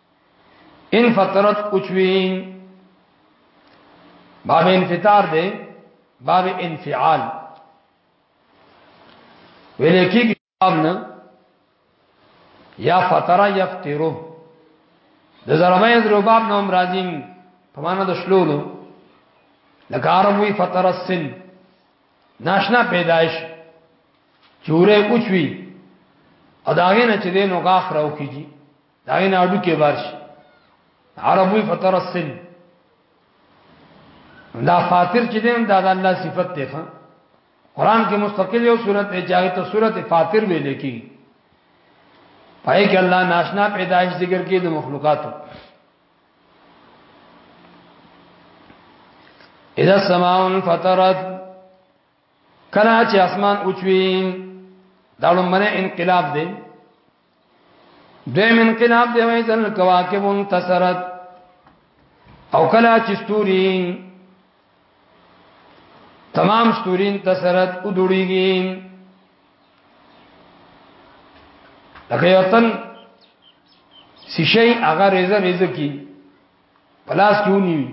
ان فترت اوچوي باب انفطار دی باب انفعال ویلې کېږي باب نه یا فتره یفترو د زرمه درو باب نوم راځي په معنا د شلولو لکه عرب وی فتره السن ناشنا پیدائش چوره اوچوي اداغه نه چې دینو غاخ راو کیږي دا نه اډو کې بارش عربوی فطر السن دا فاطر چې دین دا د الله صفت دی ښا قران کې مستقل یو صورت دی چې ته صورت فاطر ویل کی پای کې الله ناشنا پیدائش ذکر کې د مخلوقاتو اذا السماء انفطرت کله چې اسمان اوچوي دا لمنه انقلاب دی دویم انقلاب دی وای ځل کواکب انتصرت او کلا چې ستوري تمام ستوري انتصرت او دوړيږي لکه یو تن سشي هغه رزه رزه کی پلاس کیونی وی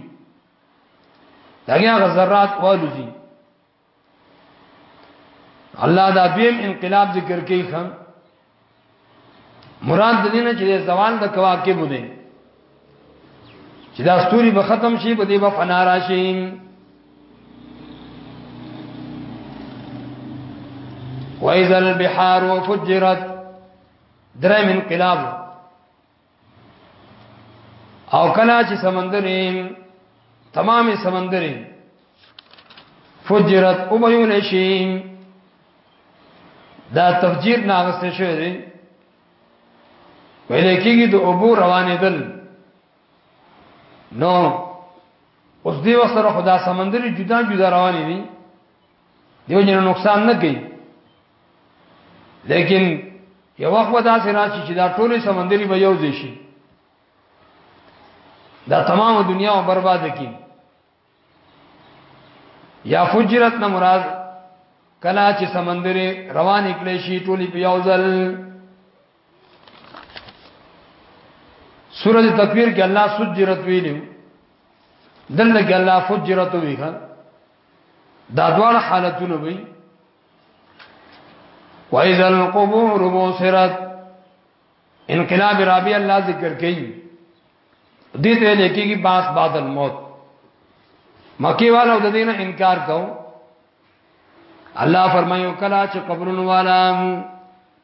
داګه ذرات والوزی الله دا دویم انقلاب ذکر کوي خان مراد دې نه چې زوال د کواکب دی چې دا ستوري به ختم شي په دې به فنا راشي وَإِذَا الْبِحَارُ فُجِّرَتْ درم انقلاب او کلا چې سمندرین تمامه سمندرین فجرت او بیول شي دا تفجیر ناغسته شوی دی ویل کېږي د ابو روانې دل نو اوس دی وسره خدا سمندري جدا جدا روانې دي دیو جن نقصان نه کوي لیکن یو وخت ودا سره راشي چې دا ټوله سمندري به یو ځای شي دا تمام دنیا برباد کی یا فجرت نه مراد کلا چې سمندري روان کړي شي ټوله په یو ځل سورج تکبیر کې الله سجرت ویلو دلته کې الله فجرت ویخه دا دوه حالتونه وي وَإِذَا الْقُبُورُ بُعْثِرَتْ انقلاب رابع الله ذکر کړي دې ته لیکيږي باس بعد الموت مکی والو د دینه انکار کو الله فرمایو کلا چې قبرون والا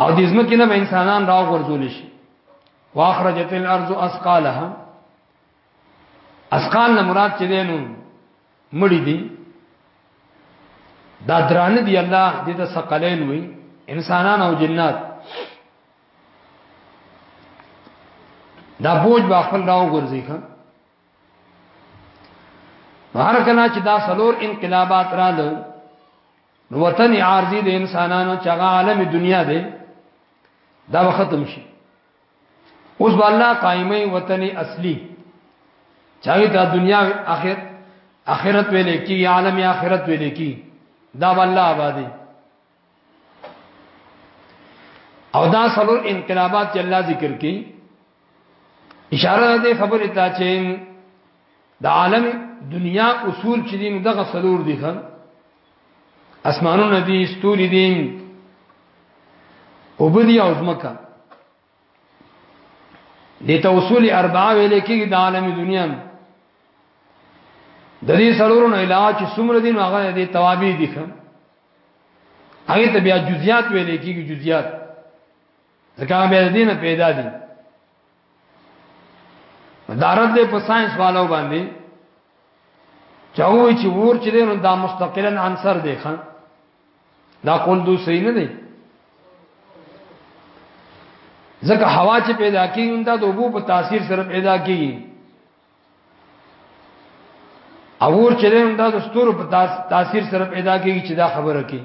او د ځمکې نه به انسانان راو ورزول شي واخرجت الارض اسقالها اسقال نه مراد چې دینو مړی دي دا درانه دی الله دې ته ثقلین وي انسانان او جنات دا بوج با خپل راو ګرځي خان هر کله چې دا سلور انقلابات رااله نو وطن عارضی د انسانانو چې هغه عالم دنیا دی دا ختم شي اوس والله قائمه وطن اصلي چاغه دا دنیا اخر اخرت ویل کی عالم اخرت ویل کی دا والله آبادی او دا سلور انقلابات چې الله ذکر کی اشاره ده خبره ته چې د عالم دنیا اصول چې دین دغه سلور دي خان اسمانونه دي ستوري دي وبدي او زمکا د توسل اربعه ویل کېږي د عالم دنیا د دې سلورونو علاج څومره دي نو هغه د توابې دي خان هغه ته بیا جزئیات ویل کېږي جزئیات ځکه بیا دینه پیدا دي دا رد په ساينس والو باندې چاوي چې ور چې نو دا مستقلا عنصر دی خان دا قول دو صحیح نه دی ځکه هوا چې پیدا کیږي دا د وبو په تاثیر سره پیدا کیږي اور چې دا د ستورو په تاثیر سره پیدا کیږي چې دا خبره کوي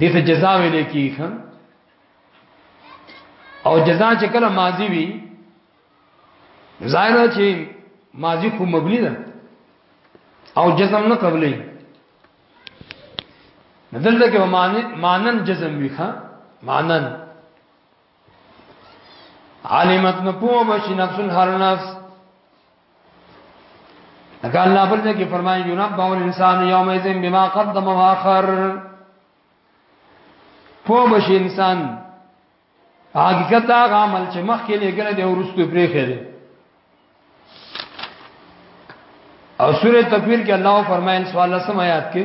دې ته جزاء ویل کیږي او جزاء چې کله ماضی وي ظاهر چې ماضی خو مبني ده او جزم نه قبلې دلته کې مانن جزم وي ښا مانن عالمت نه پوه بشي نفس هر نفس اگر الله بل دې کې فرمایي ينبع الانسان يومئذ بما قدم واخر پو بش انسان حقیقت دا عمل چې مخ کې لګل دی ورستو پرې خېره او سوره تکویر کې الله فرمایي سوال سم آیات کې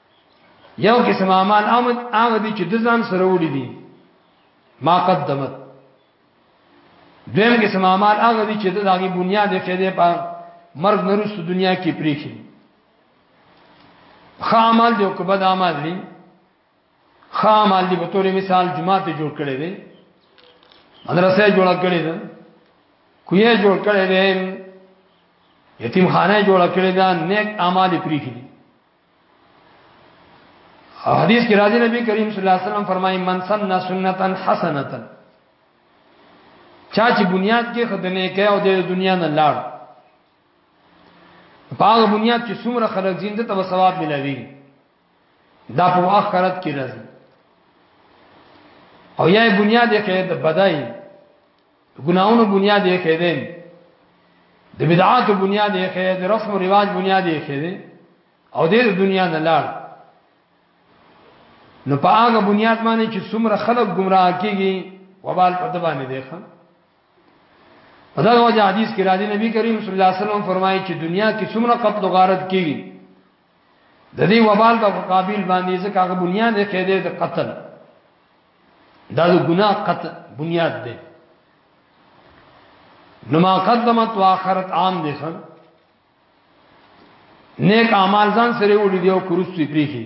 یو قسم اعمال آمد آمد چې د ځان سره وړي دي ما قدمت دویم قسم اعمال هغه دي چې د هغه بنیاد یې فائدې په مرګ نرست دنیا کې پریخي خامل دی او کبد اعمال دي خامل دی په تور مثال جمعه ته جوړ کړي دي مدرسې جوړ کړي دي کوی جوړ کړي دي یتیم خانه جوړ کړي دي نیک اعمال پریخي دي او حدیث کې راځي نبی کریم صلی الله علیه وسلم فرمایي من سن سنتا حسنه چا چې بنیاد کې خدنه کې او د دنیا نه لاړ پاغه بنیاد چې څومره خلک زینده ته ثواب ملوي دا په آخرت کې راځي او یا بنیاد کې د بدای ګناونو بنیاد یې خېدې د بدعات بنیاد یې خېدې د رسم او رواج بنیاد یې خېدې او د دنیا نه لاړ نو په هغه بنیاد باندې چې څومره خلک گمراه کیږي وبال پته باندې دی خان په دا وجه حدیث کې راځي نبی کریم صلی الله علیه وسلم فرمایي چې دنیا کې څومره قتل غارت کیږي د دې وبال په مقابل باندې ځکه هغه بنیاد یې کېده د قتل دا د ګناه قتل بنیاد دی نو ما قدمت واخرت عام دي خان نیک اعمال ځان سره وړي دی او کرستي پریخي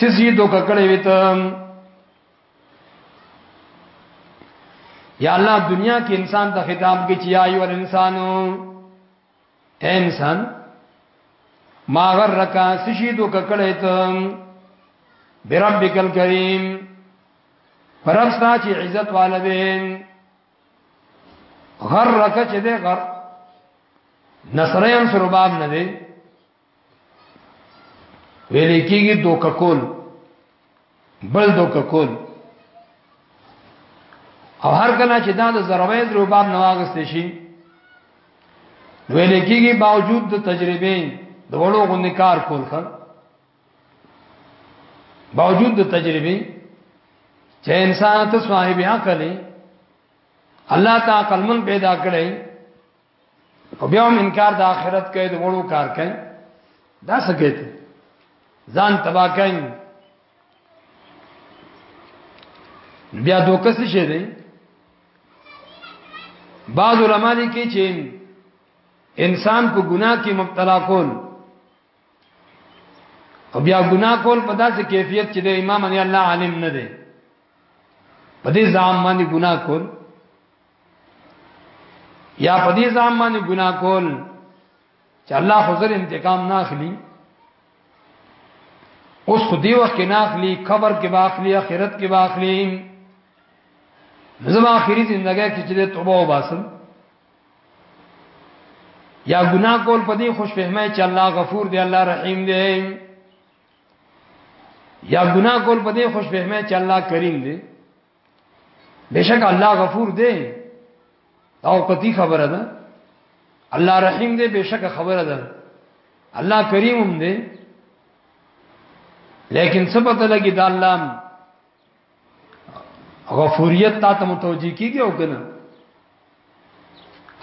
سزي دوک کړي وي ته یا الله دنیا کې انسان ته خطاب کې چې ایو انسانو اے انسان ما غرک سشي دوک کړي ته بربک الکریم پرستا چې عزت والدین غرک چې دې غر نصرین سرباب نه دی ویل کېږي دوکه کول بل دوکه کول او هر کله چې دا د زرویز روباب نواغست شي ویل کېږي باوجود د تجربې د وړو غونې کار کول خل باوجود د تجربې چې انسان ته صاحب عقل الله تعالی عقل من پیدا کړی او بیا هم انکار د آخرت کوي د وړو کار کوي دا څه کوي ځان تبا کوي بیا دوکه څه شي دی بعض علما دي کې چې انسان کو ګناه کې مبتلا کول او بیا ګناه کول په داسې کیفیت چې د امام ان الله عالم نه دی په دې ځام باندې ګناه کول یا په دې ځان باندې ګناه کول چې الله حضور انتقام نه اخلي اوس خو دی وخت کې نه اخلي قبر کې باخلي آخرت کې باخلي زما آخري ژوندۍ کې چې توبه وباسم یا ګناه کول په دې خوش فهمه چې الله غفور دی الله رحیم دی یا ګناه کول په دې خوش فهمه چې الله کریم دی بشک الله غفور دی او قطعی خبره ده الله رحیم دی بشک خبره ده الله کریم هم دی لیکن څه پته لګی دا الله غفوریت تا ته متوجی کیږي او کنه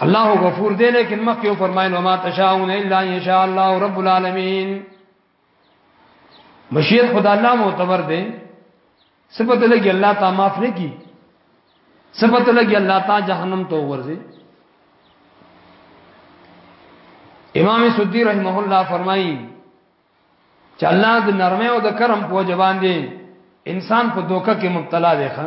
الله غفور دی لیکن مخکې فرمایل وما تشاءون الا ان شاء الله رب العالمین مشیت خدا الله معتبر دی صفت لګي الله تا معاف نه کی صفت لګي الله تا جهنم ته ورځي امام سدی رحمه الله فرمایي چې الله د نرمه او د کرم په جوان دی انسان په دوکه کې مبتلا دی ښا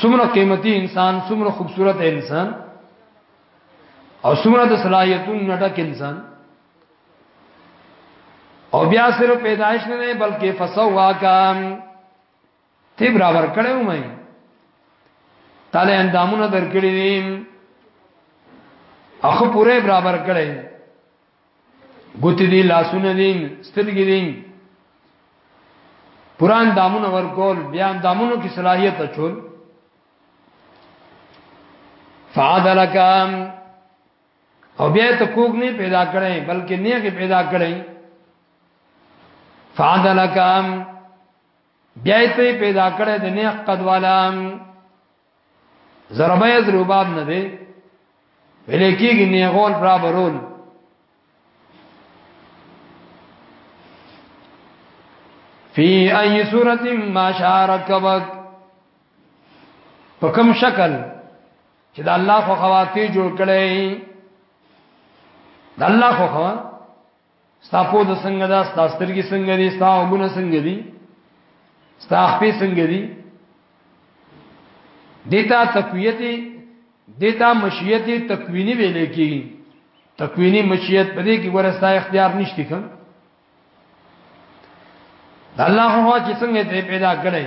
څومره قیمتي انسان څومره خوبصورت انسان او څومره د صلاحیتونو نډک انسان او بیا صرف پیدایش نه نه بلکې فسوا کام تی برابر کړو مې تعالی اندامونه درکړې دي اخو پوره برابر کړې ګوت دي لاسونه دي سترګې دي پران دامونه ورکول بیا دامونو کې صلاحیت اچول فعدلک او بیا ته کوګ نه پیدا کړي بلکې نه کې پیدا کړي فعدلک بیا ته پیدا کړي د نه قد والام ضربه یضرب باب نه دی ویل کېږي نه غول برا برول فی ای صورت ما شارکبک په کوم شکل چې د الله خو خواتی جوړ کړي د الله خو خوا ستا په د څنګه دا ستا سترګې څنګه دي ستا وګونه څنګه دي ستا خپې څنګه دي دیتا تقویت دیتا مشیت تکوینی ویل کی تکوینی مشیت پدې کې ورستا اختیار نشته کوم الله هو چې څنګه دې پیدا کړی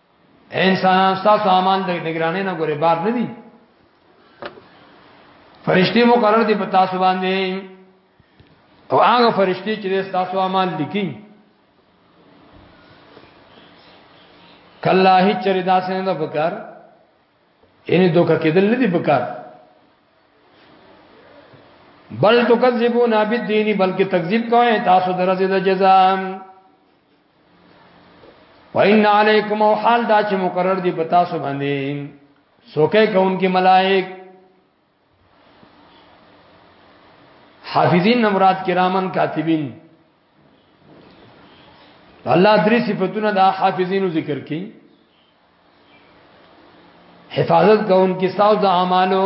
انسانان تاسو امان د نگرانې نه ګوري بار نه دي فرشتي مقرر دي په تاسو باندې او هغه فرشتي چې تاسو امان لیکي کله هیڅ چر داسې نه پکار یعنی دوکه کېدل نه دي پکار بل تکذبون بالدین بلکې تکذیب کوي تاسو درځي د جزام وان علیکم او حال دا چې مقرر دي پتا سو باندې سوکه کون کې ملائک حافظین مراد کرامن کاتبین الله درې صفاتونه د حافظینو ذکر کړي حفاظت کوونکې ساوز اعمالو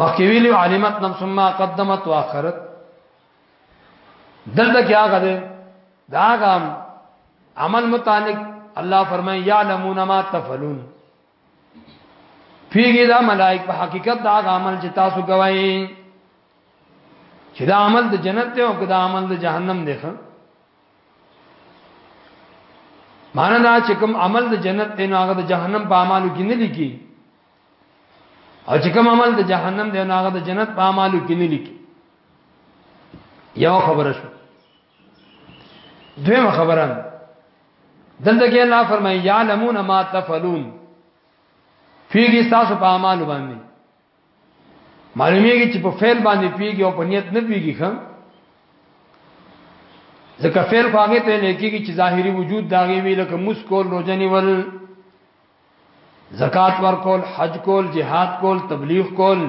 مخکې ویلو علمت نم ثم قدمت واخرت دلته کې هغه ده دا هغه عمل متعلق الله فرمایي يعلمون ما تفعلون پیږي دا ملائک په حقیقت دا هغه عمل چې تاسو کوي چې دا عمل د جنت ته او دا عمل د جهنم دی ښه معنا دا چې کوم عمل د جنت دی نو هغه د جهنم په اعمالو کې نه لیکي او چې کوم عمل د جهنم دی نو هغه د جنت په اعمالو کې نه لیکي یو خبره شو دویمه خبره دلته کې الله فرمایي یعلمون ما تفعلون فیږي تاسو په اعمالو باندې معلومیږي چې په فعل باندې پیږي او په نیت نه پیږي خام ځکه فعل خو هغه ته لیکيږي چې ظاهري وجود داغي وی لکه مسکول روزنی ول زکات ورکول حج کول جهاد کول تبلیغ کول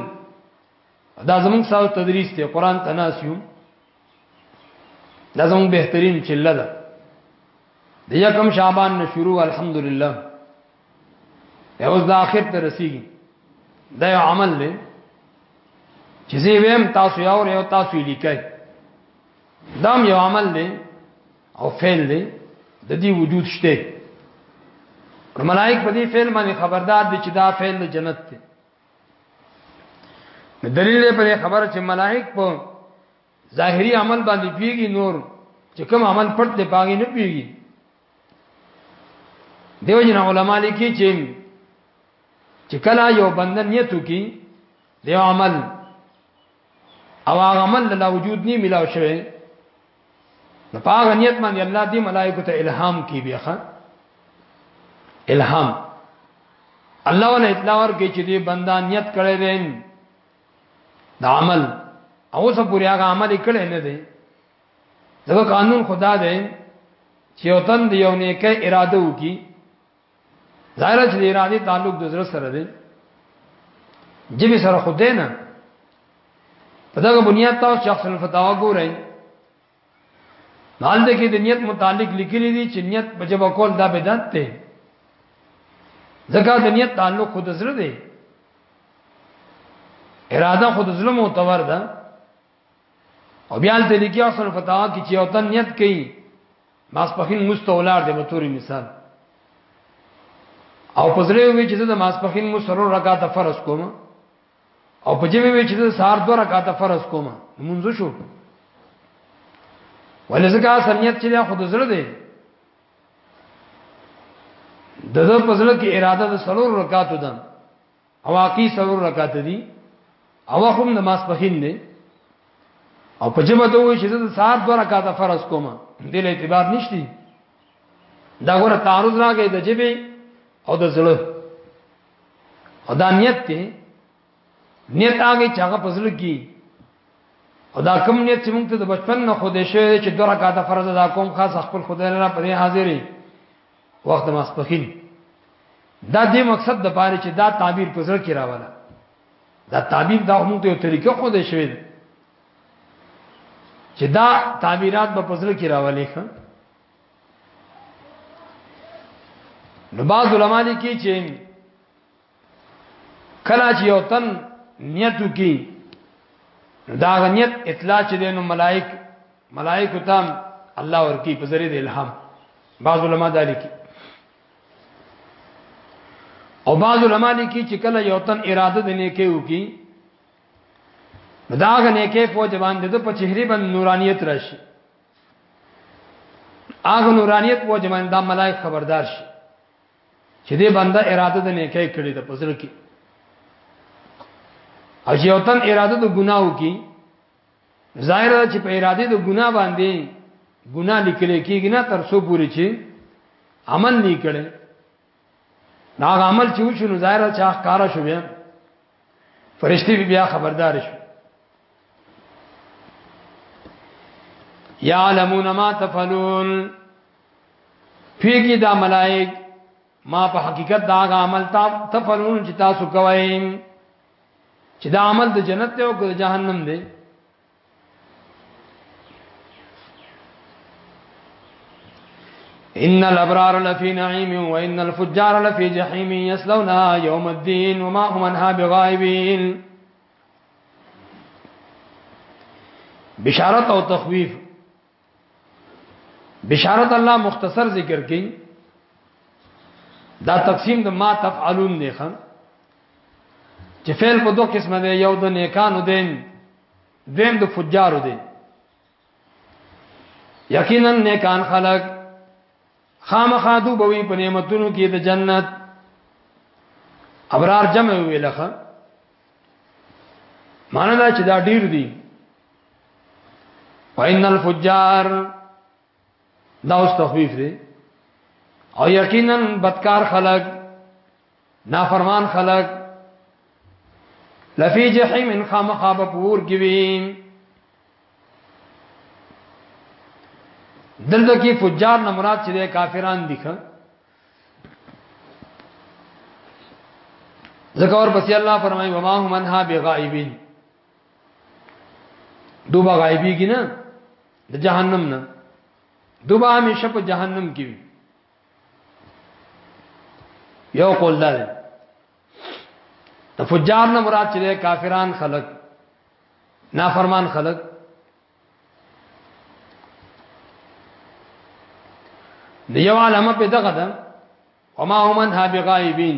دا زمونږ سره تدریس ته قران تناسیو دا زمونږ بهترین چله ده د یکم شعبان نه شروع الحمدلله دا اوس د اخر ته رسیږي دا یو عمل دی چې زه ویم تاسو یو یو تاسو لیکئ دا یو عمل دی او فعل دی د دې وجود شته ملائک په دې فعل باندې خبردار دي چې دا فعل د جنت دی دلیل پر خبره چې ملائک په ظاهری عمل باندې پیږي نور چې کوم عمل پټ دی پاګې نه پیږي دیو جن علماء لیکي چې چې کله یو بند نیت وکي دیو عمل او هغه عمل له وجود نه ملاو شوی نو پاغه نیت باندې الله دې ملائکه ته الهام کی بیاخه الهام الله ول اطلاع ورکړي چې دې بندا نیت کړی دی د عمل او څه پورې هغه عمل کړی نه دی دا قانون خدا دی چې یو تن دی یو نیکه اراده وکي ظاهر چې اراده تعلق د زړه سره دی جبه سره خود دی نه په دغه بنیاد تاسو شخص الفتاوا ګورئ حال دې کې د نیت متعلق لیکلي دي چې نیت په جبه کول دا بدعت دی ځکه د نیت تعلق خود زړه دی اراده خود ظلم او تور ده او بیا دې لیکي اصل فتوا کې چې او تن نیت کوي ماسپخین مستولار دی بطوري مثال او پزړې وی چې د ماسپخین مو سره رکعات فرض کوم او په جمع وی چې د سار دوه رکعات فرض کوم منځ شو ولې ځکه سنیت چې له خود زړه دی د دې پزړه کې اراده د سلور رکعاتو ده او واقعي سرور رکعت دي او هم د ماسپخین دی او په جمع ته وایي چې زه د سهار دوه رکعاته فرض کوم دې له اعتبار نشتی دا غره تعارض راغی د جبه او د زړه او دا نیت ته نیت هغه چې هغه پزړه کی او دا کوم نیت چې موږ ته د بچپن نه خو دې شوی چې دوه رکعاته فرض ادا کوم خاص خپل خدای نه پدې حاضرې وخت ماسپخین دا دې مقصد د پاره چې دا تعبیر په زړه کې راواله دا تعبیر دا هم ته یو طریقه خو دې شوی چې دا تعبیرات به په زړه کې راوالې ښه نو بعض علما لیکي چې کله چې یو تن نیت وکي دا غنیت اطلاع چې دینو ملائک ملائک تام الله ورکی په ذریعہ الهام بعض علما دا لیکي او بعض علما لیکي چې کله یو تن اراده د نیکه وکي دا غنه کې فوج باندې د په چهره باندې نورانیت راشي اغه نورانیت فوج باندې د ملائک خبردار شي چې دې بنده اراده د نیکۍ کړې ده پزړه کې او چې یو تن اراده د ګناو کې ظاهر ده چې په اراده د ګنا باندې ګنا لیکل کېږي نه تر څو پورې چې عمل نه کړي دا عمل چې وشو نو ظاهر چې ښکارا شو بیا فرشتي بیا خبردار شو یعلمون ما تفعلون پیږي دا ملائک ما په حقیقت دا عمل تا تفلون چې تاسو کوئ چې دا عمل د جنت ته او د جهنم دی ان الابرار لفی نعیم و ان الفجار لفی جحیم یصلونها یوم الدین وما هم عنها بغائبین بشارت او تخویف بشارت الله مختصر ذکر کړي دا تقسیم د ما تفعلون نه خان چې فعل په دوه قسمه دی یو د نیکانو دین دیم د فجارو دین یقینا نیکان خلق خامخا دو بوي په نعمتونو کې د جنت ابرار جمع ویلخه معنی دا چې دا ډیر دي وان الفجار دا اوس تخفیف دی او یقینا بدکار خلق نافرمان خلق لفی جحیم ان خامخاب پور کی وی دلته کې فجار نه مراد چې کافران دي ښه ذکر پس الله فرمایي وما هم انها بغائبین دوبه غایبی کی نه د جهنم نه دوبه همیشه په جهنم کې وي یو قول ده د فجار نه مراد چې کافران خلق نافرمان خلق د یو علامه په دغه ده وما هم انها بغایبین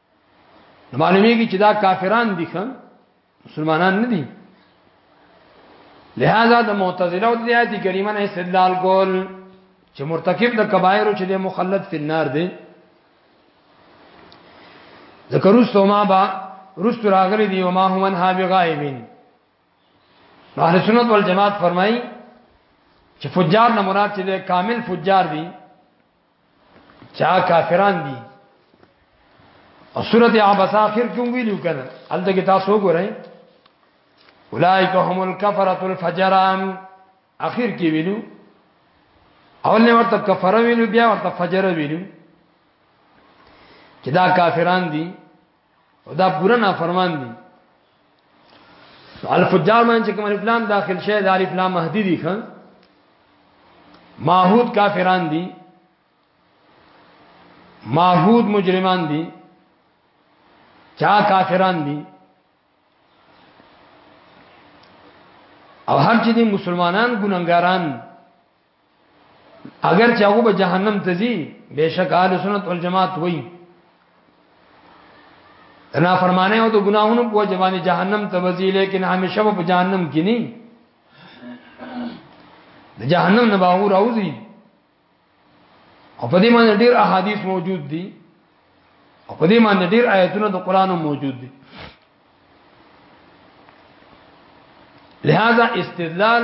معلومیږي چې دا کافران دي خان مسلمانان نه دي لہذا د معتزله او د آیت کریمه نه استدلال کول چې مرتکب د کبایر او چې د مخلد فی النار دی ذکر رسو ما با رسو راغلی دی وما هو من ها بغائبین اهل سنت والجماعت فرمایي چې فجار نه مراد چې کامل فجار دي چا کافران دي او سورته عبس اخر کوم ویلو کنه الته کې تاسو وګورئ اولائک هم الکفرۃ الفجران اخر کې ویلو اول نه ورته کفر ویلو بیا ورته فجر ویلو چې دا کافران دي دا پورا نافرمان دي الف جار باندې چې کوم الف لام داخل شي د الف لام مهدی دي خان ماحود کافران دي ماحود مجرمان دي چا کافران دي او هر چې دي مسلمانان ګناګاران اگر چې هغه به جهنم ته ځي بهشک اهل سنت والجماعت وایي انا فرمانه او د ګناهونو په جوانی جهنم ته وځي لیکن همیشه په جهنم کې نه د جهنم نه باور اوځي او په دې باندې ډېر احادیث موجود دي او په دې باندې ډېر آیتونه د قران موجود دي لہذا استدلال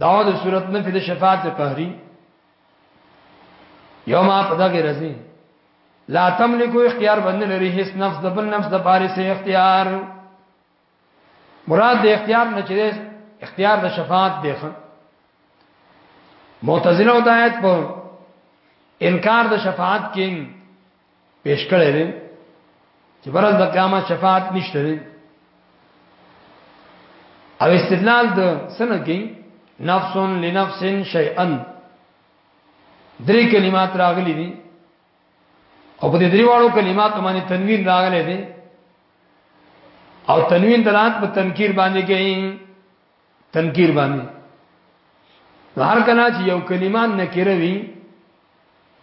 دا د صورت نه د شفاعت قهري یوم اپدغه رزي لا تملکو اختیار باندې لري هیڅ نفس د بل نفس د باري سي اختیار مراد د اختیار نه چي اختیار د شفاعت دی خان معتزله او دایت په انکار د شفاعت کې پیش کړی دی چې برز د قیامت شفاعت نشته دی او استدلال د سنه کې نفس لنفس شیئا درې کلمات راغلي دي او په دې درې واړو کلماتو باندې تنوین راغلی دی او تنوین دلالت په تنکیر باندې کوي تنکیر باندې هر کله چې یو کلمه نکره وي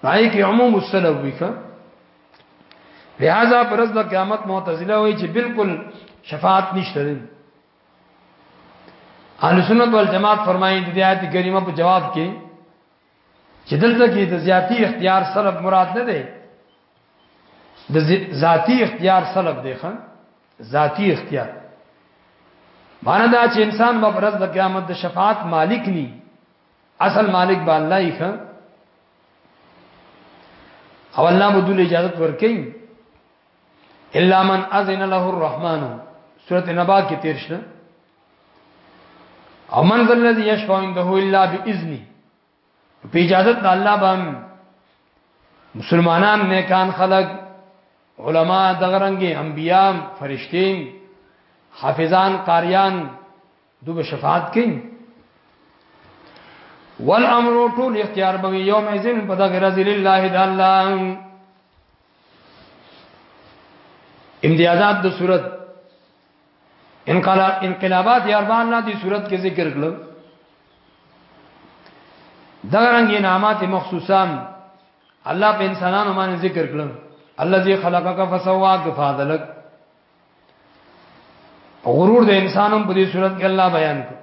پای کې عموم السلب وي ښه لہذا پرز د قیامت معتزله وایي چې بالکل شفاعت نشته دی اهل سنت والجماعت فرمایي د آیت کریمه په جواب کې چې دلته کې د ذاتی اختیار سلب مراد نه دی د ذاتی اختیار سلب دی خان ذاتی اختیار معنی دا چې انسان په ورځ د قیامت د شفاعت مالک ني اصل مالک به الله یې خان او الله مو دل اجازه ورکړي الا من اذن له الرحمن سورۃ نبا کې تیر شنه او من ذا الذي يشفع عنده الا باذنه په اجازه د الله باندې مسلمانان نیکان خلق علما دغرنګي انبيام فرشتي حافظان قاریان دوب شفاعت کین والامر طول اختیار به یوم ازن په دغه رزل الله د الله امتیازات د صورت انقلاب انقلابات یا اربان نه دي صورت کې ذکر کړل دا رنګ انعامات مخصوصان الله په انسانانو باندې ذکر کړل الذي خلقك فسواك فعدلك غرور د انسانم په دې صورت کې الله بیان کړ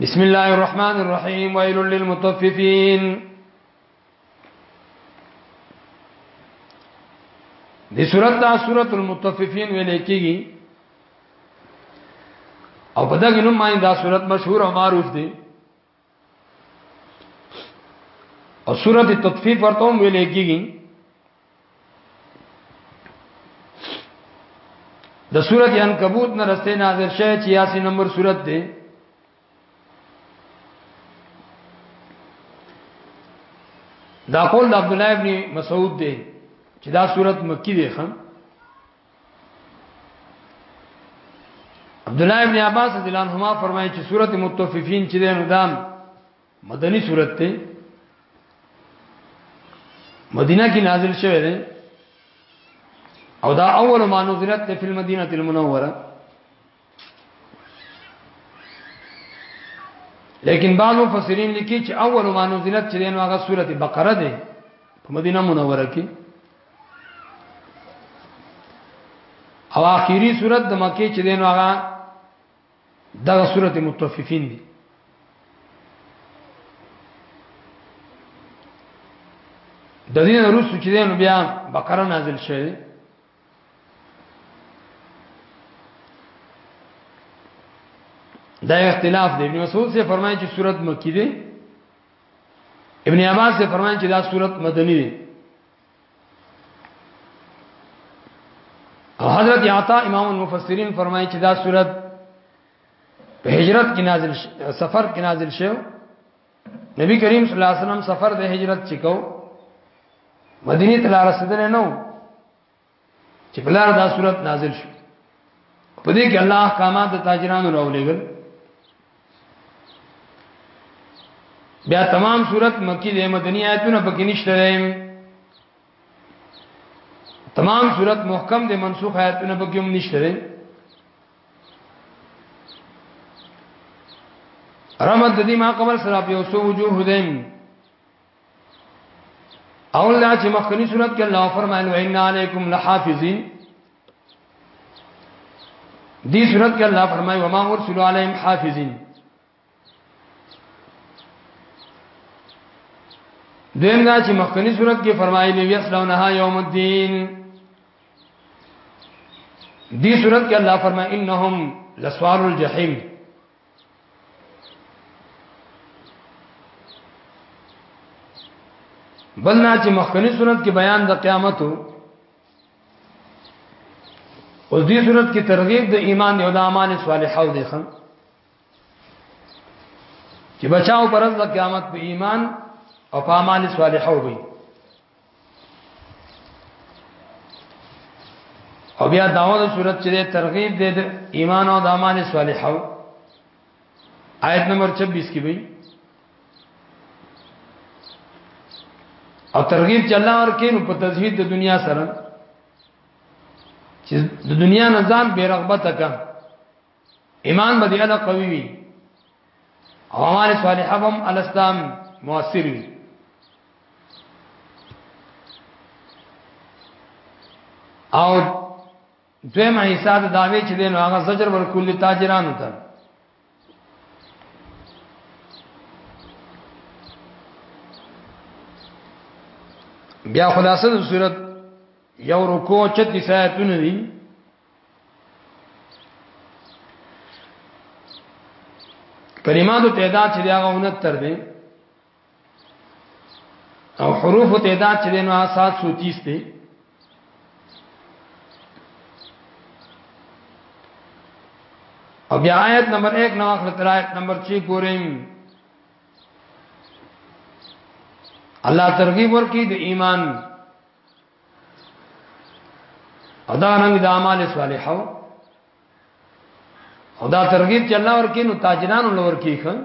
بسم الله الرحمن الرحيم ويل للمطففين دي سورة دا سورة المطففين ویلې کېږي او په دغه نوم باندې دا سورة مشهور او معروف دي او سورۃ تطفیف ورته هم ویل کېږي د سورۃ عنکبوت نه رسته نازل شوه چې یاسین نمبر سورۃ ده دا قول د عبد الله ابن مسعود دی چې دا صورت مکی دی خان عبد الله ابن عباس رضی الله عنهما فرمایي چې سوره متطففین چې د نظام مدني سوره ده مدینه کې نازل شوه ده او دا اول ما نزلت فی المدینه المنوره لیکن بعض مفسرین لیکي چې اول ما نزلت چې نو هغه سوره بقره ده په مدینه منوره کې او اخیری سوره د مکه چې نو هغه دغه سوره متوففین دي د دین وروسته چې نو بیا بقره نازل شوه دا اختلاف دی ابن مسعود سے فرمایي چې صورت مکی دی ابن عباس سے فرمایي چې دا صورت مدنی دی او حضرت عطا امام المفسرین فرمایي چې دا صورت په هجرت کې نازل سفر کې نازل شوی نبی کریم صلی الله علیه وسلم سفر د هجرت چکو مدینه ته لار رسیدل نو چې بلار دا صورت نازل شو په دې کې الله احکامات د تاجرانو راولېګل بیا تمام صورت مکی د مدنی آیتونه پکې نشته تمام صورت محکم د منسوخ آیتونه پکې هم نشته رمد دې ما قبل سره په اوسو وجوه دې او الله چې مخکنی صورت کې الله فرمایل وان علیکم لحافظین دې صورت کې الله فرمایي وما ارسلوا علیهم حافظین دیم دا چې مخکنی صورت کې فرمایلی یصلونها یوم الدین دی صورت کې الله فرمای انهم لسوال الجحیم بلنا چې مخکنی صورت کې بیان د قیامت او دې صورت کې ترغیب د ایمان او د اعمال صالحو دي خان چې بچاو پر ورځ د قیامت په ایمان او په اعمال صالحو وي او بیا داوود صورت چې ترغیب دې ایمان او د اعمال صالحو آیت نمبر 26 کې وي او ترغیب چې الله ورکینو په تزهید د دنیا سره چې د دنیا نه ځان بے رغبت کړه ایمان به دی الله قوی وي او اعمال صالحه هم الاسلام موثر وي او دویم عیسی د داوی چې دین هغه زجر ور کول تاجرانو ته بیا خلاصه د صورت یو رکوع 36 آیتونه دي کلمات تعداد چې هغه 69 دی او حروف تعداد چې نو 730 دی او بیا آیت نمبر 1 نو اخر تر آیت نمبر 6 پورې الله ترغیب ورکی د ایمان ادا نن د اعمال صالحو او دا ترغیب چې الله ورکې نو تاجرانو لور کې خان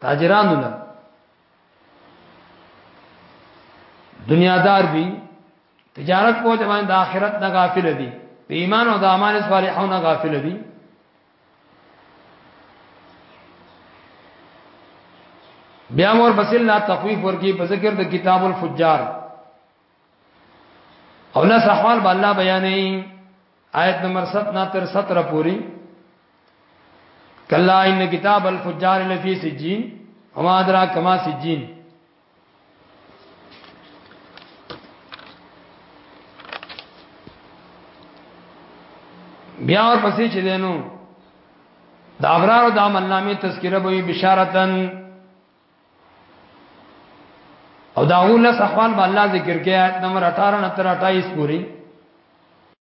تاجرانو له دنیا دار دي تجارت په دې باندې د آخرت نه غافل دي په ایمان او د اعمال صالحو نه غافل دي بیا مور بسل لا تخویف ورکی په ذکر د کتاب الفجار او نه احوال به الله بیانې آیت نمبر 7 نه تر 17 پوری کلا ان کتاب الفجار لفی سجین وما ادراک ما سجین بیا ور پسې چې دینو دا ابرار د عمل نامې تذکرہ به بشارتن او دا اول احوال به الله ذکر کې آیت نمبر 18 نه تر 28 پورې